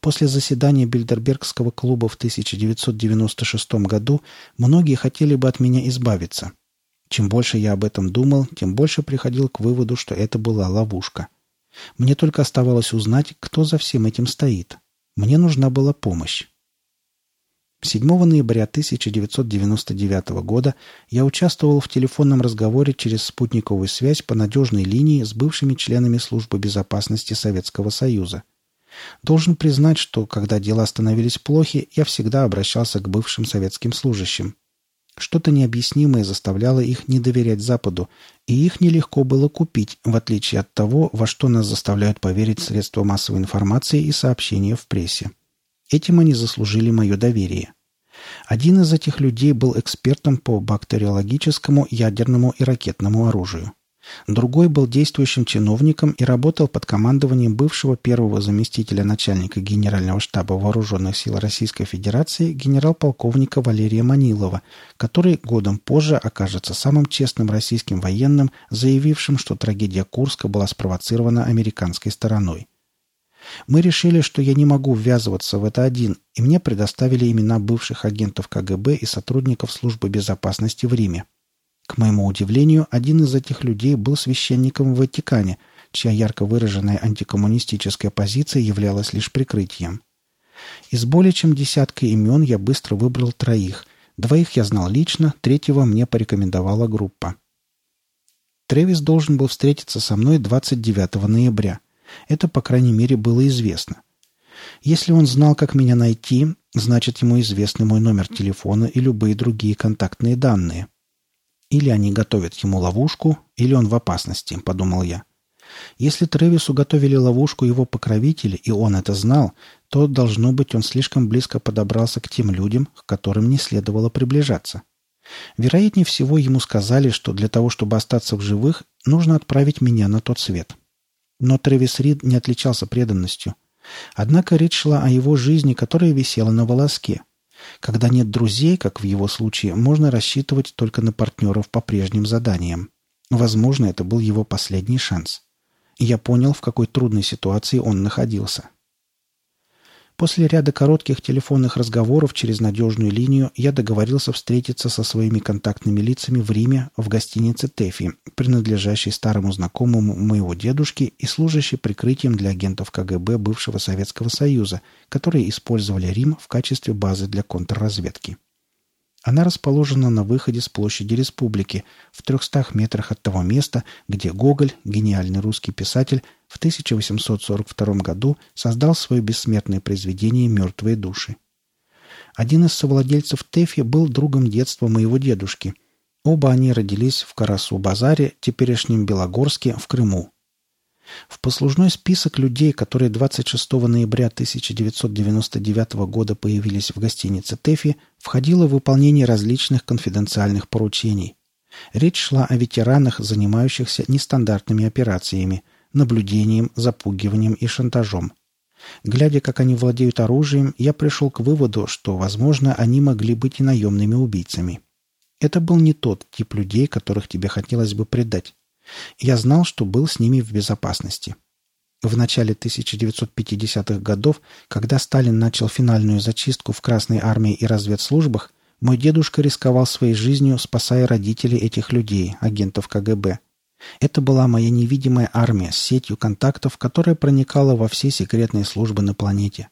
После заседания Бильдербергского клуба в 1996 году многие хотели бы от меня избавиться. Чем больше я об этом думал, тем больше приходил к выводу, что это была ловушка. Мне только оставалось узнать, кто за всем этим стоит. Мне нужна была помощь. 7 ноября 1999 года я участвовал в телефонном разговоре через спутниковую связь по надежной линии с бывшими членами Службы безопасности Советского Союза. Должен признать, что когда дела становились плохи, я всегда обращался к бывшим советским служащим. Что-то необъяснимое заставляло их не доверять Западу, и их нелегко было купить, в отличие от того, во что нас заставляют поверить средства массовой информации и сообщения в прессе. Этим они заслужили мое доверие. Один из этих людей был экспертом по бактериологическому, ядерному и ракетному оружию. Другой был действующим чиновником и работал под командованием бывшего первого заместителя начальника Генерального штаба Вооруженных сил Российской Федерации генерал-полковника Валерия Манилова, который годом позже окажется самым честным российским военным, заявившим, что трагедия Курска была спровоцирована американской стороной. Мы решили, что я не могу ввязываться в это один, и мне предоставили имена бывших агентов КГБ и сотрудников службы безопасности в Риме. К моему удивлению, один из этих людей был священником в Ватикане, чья ярко выраженная антикоммунистическая позиция являлась лишь прикрытием. Из более чем десятка имен я быстро выбрал троих. Двоих я знал лично, третьего мне порекомендовала группа. Тревис должен был встретиться со мной 29 ноября – это, по крайней мере, было известно. Если он знал, как меня найти, значит, ему известны мой номер телефона и любые другие контактные данные. Или они готовят ему ловушку, или он в опасности, подумал я. Если Тревису готовили ловушку его покровители, и он это знал, то, должно быть, он слишком близко подобрался к тем людям, к которым не следовало приближаться. Вероятнее всего, ему сказали, что для того, чтобы остаться в живых, нужно отправить меня на тот свет. Но Трэвис Рид не отличался преданностью. Однако речь шла о его жизни, которая висела на волоске. Когда нет друзей, как в его случае, можно рассчитывать только на партнеров по прежним заданиям. Возможно, это был его последний шанс. Я понял, в какой трудной ситуации он находился. После ряда коротких телефонных разговоров через надежную линию я договорился встретиться со своими контактными лицами в Риме в гостинице «Тэфи», принадлежащей старому знакомому моего дедушки и служащей прикрытием для агентов КГБ бывшего Советского Союза, которые использовали Рим в качестве базы для контрразведки. Она расположена на выходе с площади Республики, в 300 метрах от того места, где Гоголь, гениальный русский писатель, в 1842 году создал свое бессмертное произведение «Мертвые души». Один из совладельцев Тэфи был другом детства моего дедушки. Оба они родились в Карасу-Базаре, теперешнем Белогорске, в Крыму. В послужной список людей, которые 26 ноября 1999 года появились в гостинице «Тэфи», входило выполнение различных конфиденциальных поручений. Речь шла о ветеранах, занимающихся нестандартными операциями, наблюдением, запугиванием и шантажом. Глядя, как они владеют оружием, я пришел к выводу, что, возможно, они могли быть и наемными убийцами. Это был не тот тип людей, которых тебе хотелось бы предать. Я знал, что был с ними в безопасности. В начале 1950-х годов, когда Сталин начал финальную зачистку в Красной армии и разведслужбах, мой дедушка рисковал своей жизнью, спасая родителей этих людей, агентов КГБ. Это была моя невидимая армия с сетью контактов, которая проникала во все секретные службы на планете.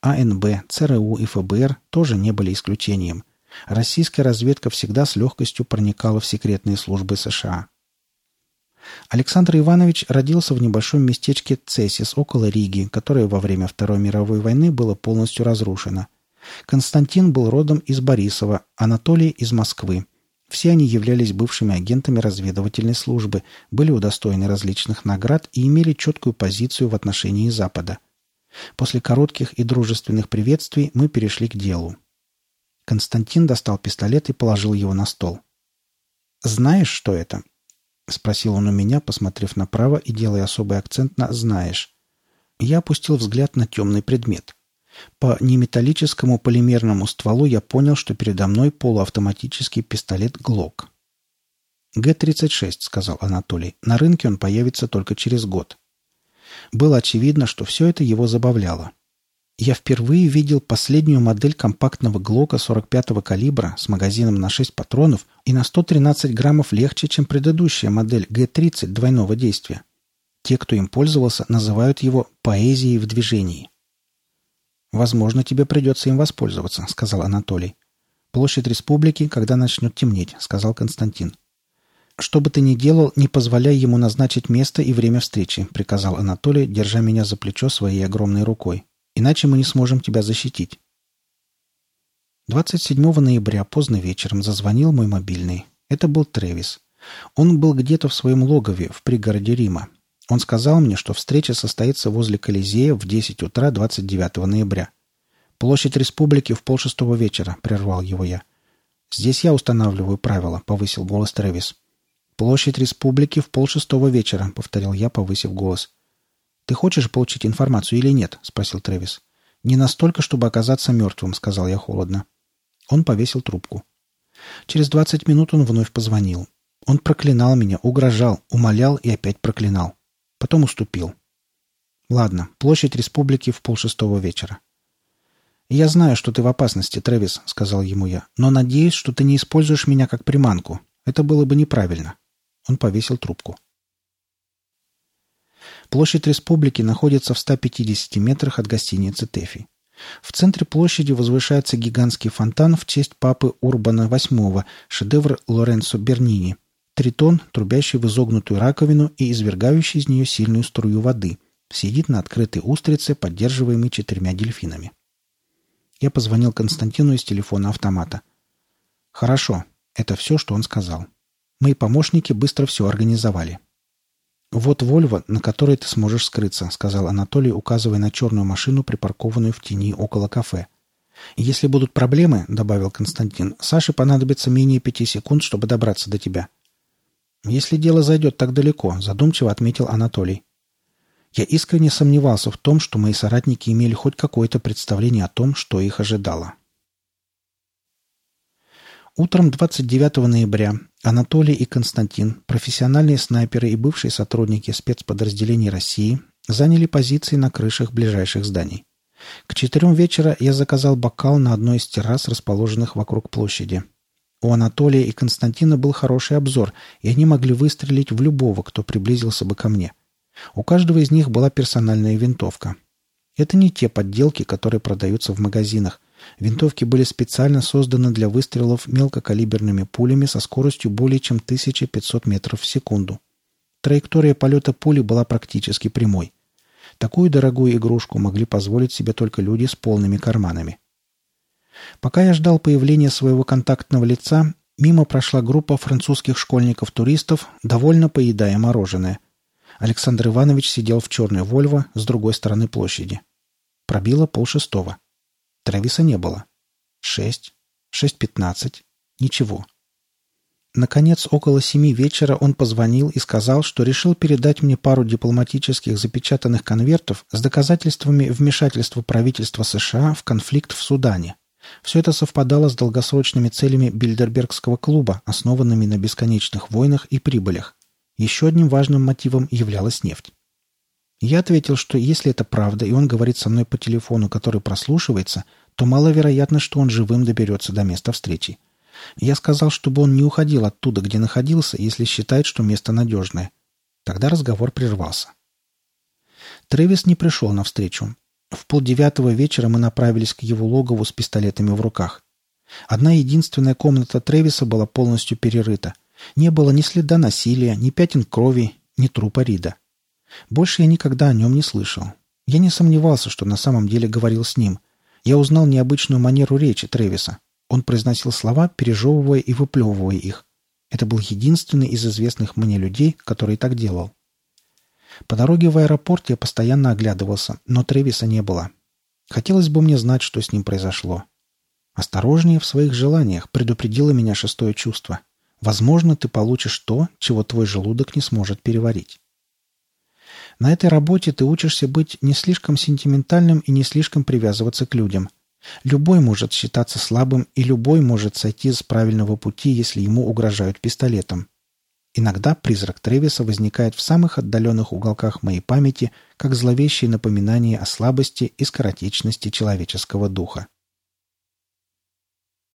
АНБ, ЦРУ и ФБР тоже не были исключением. Российская разведка всегда с легкостью проникала в секретные службы США. Александр Иванович родился в небольшом местечке Цесис около Риги, которое во время Второй мировой войны было полностью разрушено. Константин был родом из Борисова, Анатолий – из Москвы. Все они являлись бывшими агентами разведывательной службы, были удостоены различных наград и имели четкую позицию в отношении Запада. После коротких и дружественных приветствий мы перешли к делу. Константин достал пистолет и положил его на стол. «Знаешь, что это?» — спросил он у меня, посмотрев направо и делая особый акцент на «знаешь». Я опустил взгляд на темный предмет. По неметаллическому полимерному стволу я понял, что передо мной полуавтоматический пистолет «Глок». «Г-36», — сказал Анатолий. «На рынке он появится только через год». Было очевидно, что все это его забавляло. Я впервые видел последнюю модель компактного Глока 45-го калибра с магазином на 6 патронов и на 113 граммов легче, чем предыдущая модель Г-30 двойного действия. Те, кто им пользовался, называют его «поэзией в движении». «Возможно, тебе придется им воспользоваться», — сказал Анатолий. «Площадь республики, когда начнет темнеть», — сказал Константин. «Что бы ты ни делал, не позволяй ему назначить место и время встречи», — приказал Анатолий, держа меня за плечо своей огромной рукой. Иначе мы не сможем тебя защитить. 27 ноября поздно вечером зазвонил мой мобильный. Это был Тревис. Он был где-то в своем логове в пригороде Рима. Он сказал мне, что встреча состоится возле Колизея в 10 утра 29 ноября. «Площадь республики в полшестого вечера», — прервал его я. «Здесь я устанавливаю правила», — повысил голос Тревис. «Площадь республики в полшестого вечера», — повторил я, повысив голос. «Ты хочешь получить информацию или нет?» — спросил Трэвис. «Не настолько, чтобы оказаться мертвым», — сказал я холодно. Он повесил трубку. Через двадцать минут он вновь позвонил. Он проклинал меня, угрожал, умолял и опять проклинал. Потом уступил. «Ладно, площадь республики в полшестого вечера». «Я знаю, что ты в опасности, Трэвис», — сказал ему я, «но надеюсь, что ты не используешь меня как приманку. Это было бы неправильно». Он повесил трубку. Площадь республики находится в 150 метрах от гостиницы «Тэфи». В центре площади возвышается гигантский фонтан в честь папы Урбана VIII, шедевр Лоренцо Бернини. Тритон, трубящий в изогнутую раковину и извергающий из нее сильную струю воды, сидит на открытой устрице, поддерживаемой четырьмя дельфинами. Я позвонил Константину из телефона автомата. «Хорошо. Это все, что он сказал. Мои помощники быстро все организовали. «Вот Вольво, на которой ты сможешь скрыться», — сказал Анатолий, указывая на черную машину, припаркованную в тени около кафе. «Если будут проблемы», — добавил Константин, — «Саше понадобится менее пяти секунд, чтобы добраться до тебя». «Если дело зайдет так далеко», — задумчиво отметил Анатолий. Я искренне сомневался в том, что мои соратники имели хоть какое-то представление о том, что их ожидало. Утром 29 ноября Анатолий и Константин, профессиональные снайперы и бывшие сотрудники спецподразделений России, заняли позиции на крышах ближайших зданий. К четырем вечера я заказал бокал на одной из террас, расположенных вокруг площади. У Анатолия и Константина был хороший обзор, и они могли выстрелить в любого, кто приблизился бы ко мне. У каждого из них была персональная винтовка. Это не те подделки, которые продаются в магазинах. Винтовки были специально созданы для выстрелов мелкокалиберными пулями со скоростью более чем 1500 метров в секунду. Траектория полета пули была практически прямой. Такую дорогую игрушку могли позволить себе только люди с полными карманами. Пока я ждал появления своего контактного лица, мимо прошла группа французских школьников-туристов, довольно поедая мороженое. Александр Иванович сидел в черной «Вольво» с другой стороны площади. Пробило полшестого. Трэвиса не было. Шесть. Шесть пятнадцать. Ничего. Наконец, около семи вечера он позвонил и сказал, что решил передать мне пару дипломатических запечатанных конвертов с доказательствами вмешательства правительства США в конфликт в Судане. Все это совпадало с долгосрочными целями Бильдербергского клуба, основанными на бесконечных войнах и прибылях. Еще одним важным мотивом являлась нефть. Я ответил, что если это правда, и он говорит со мной по телефону, который прослушивается, то маловероятно, что он живым доберется до места встречи. Я сказал, чтобы он не уходил оттуда, где находился, если считает, что место надежное. Тогда разговор прервался. Трэвис не пришел навстречу. В полдевятого вечера мы направились к его логову с пистолетами в руках. Одна единственная комната Трэвиса была полностью перерыта. Не было ни следа насилия, ни пятен крови, ни трупа Рида. Больше я никогда о нем не слышал. Я не сомневался, что на самом деле говорил с ним. Я узнал необычную манеру речи Трэвиса. Он произносил слова, пережевывая и выплевывая их. Это был единственный из известных мне людей, который так делал. По дороге в аэропорт я постоянно оглядывался, но Тревиса не было. Хотелось бы мне знать, что с ним произошло. Осторожнее в своих желаниях предупредило меня шестое чувство. Возможно, ты получишь то, чего твой желудок не сможет переварить. На этой работе ты учишься быть не слишком сентиментальным и не слишком привязываться к людям – Любой может считаться слабым, и любой может сойти с правильного пути, если ему угрожают пистолетом. Иногда призрак Тревиса возникает в самых отдаленных уголках моей памяти, как зловещее напоминание о слабости и скоротечности человеческого духа.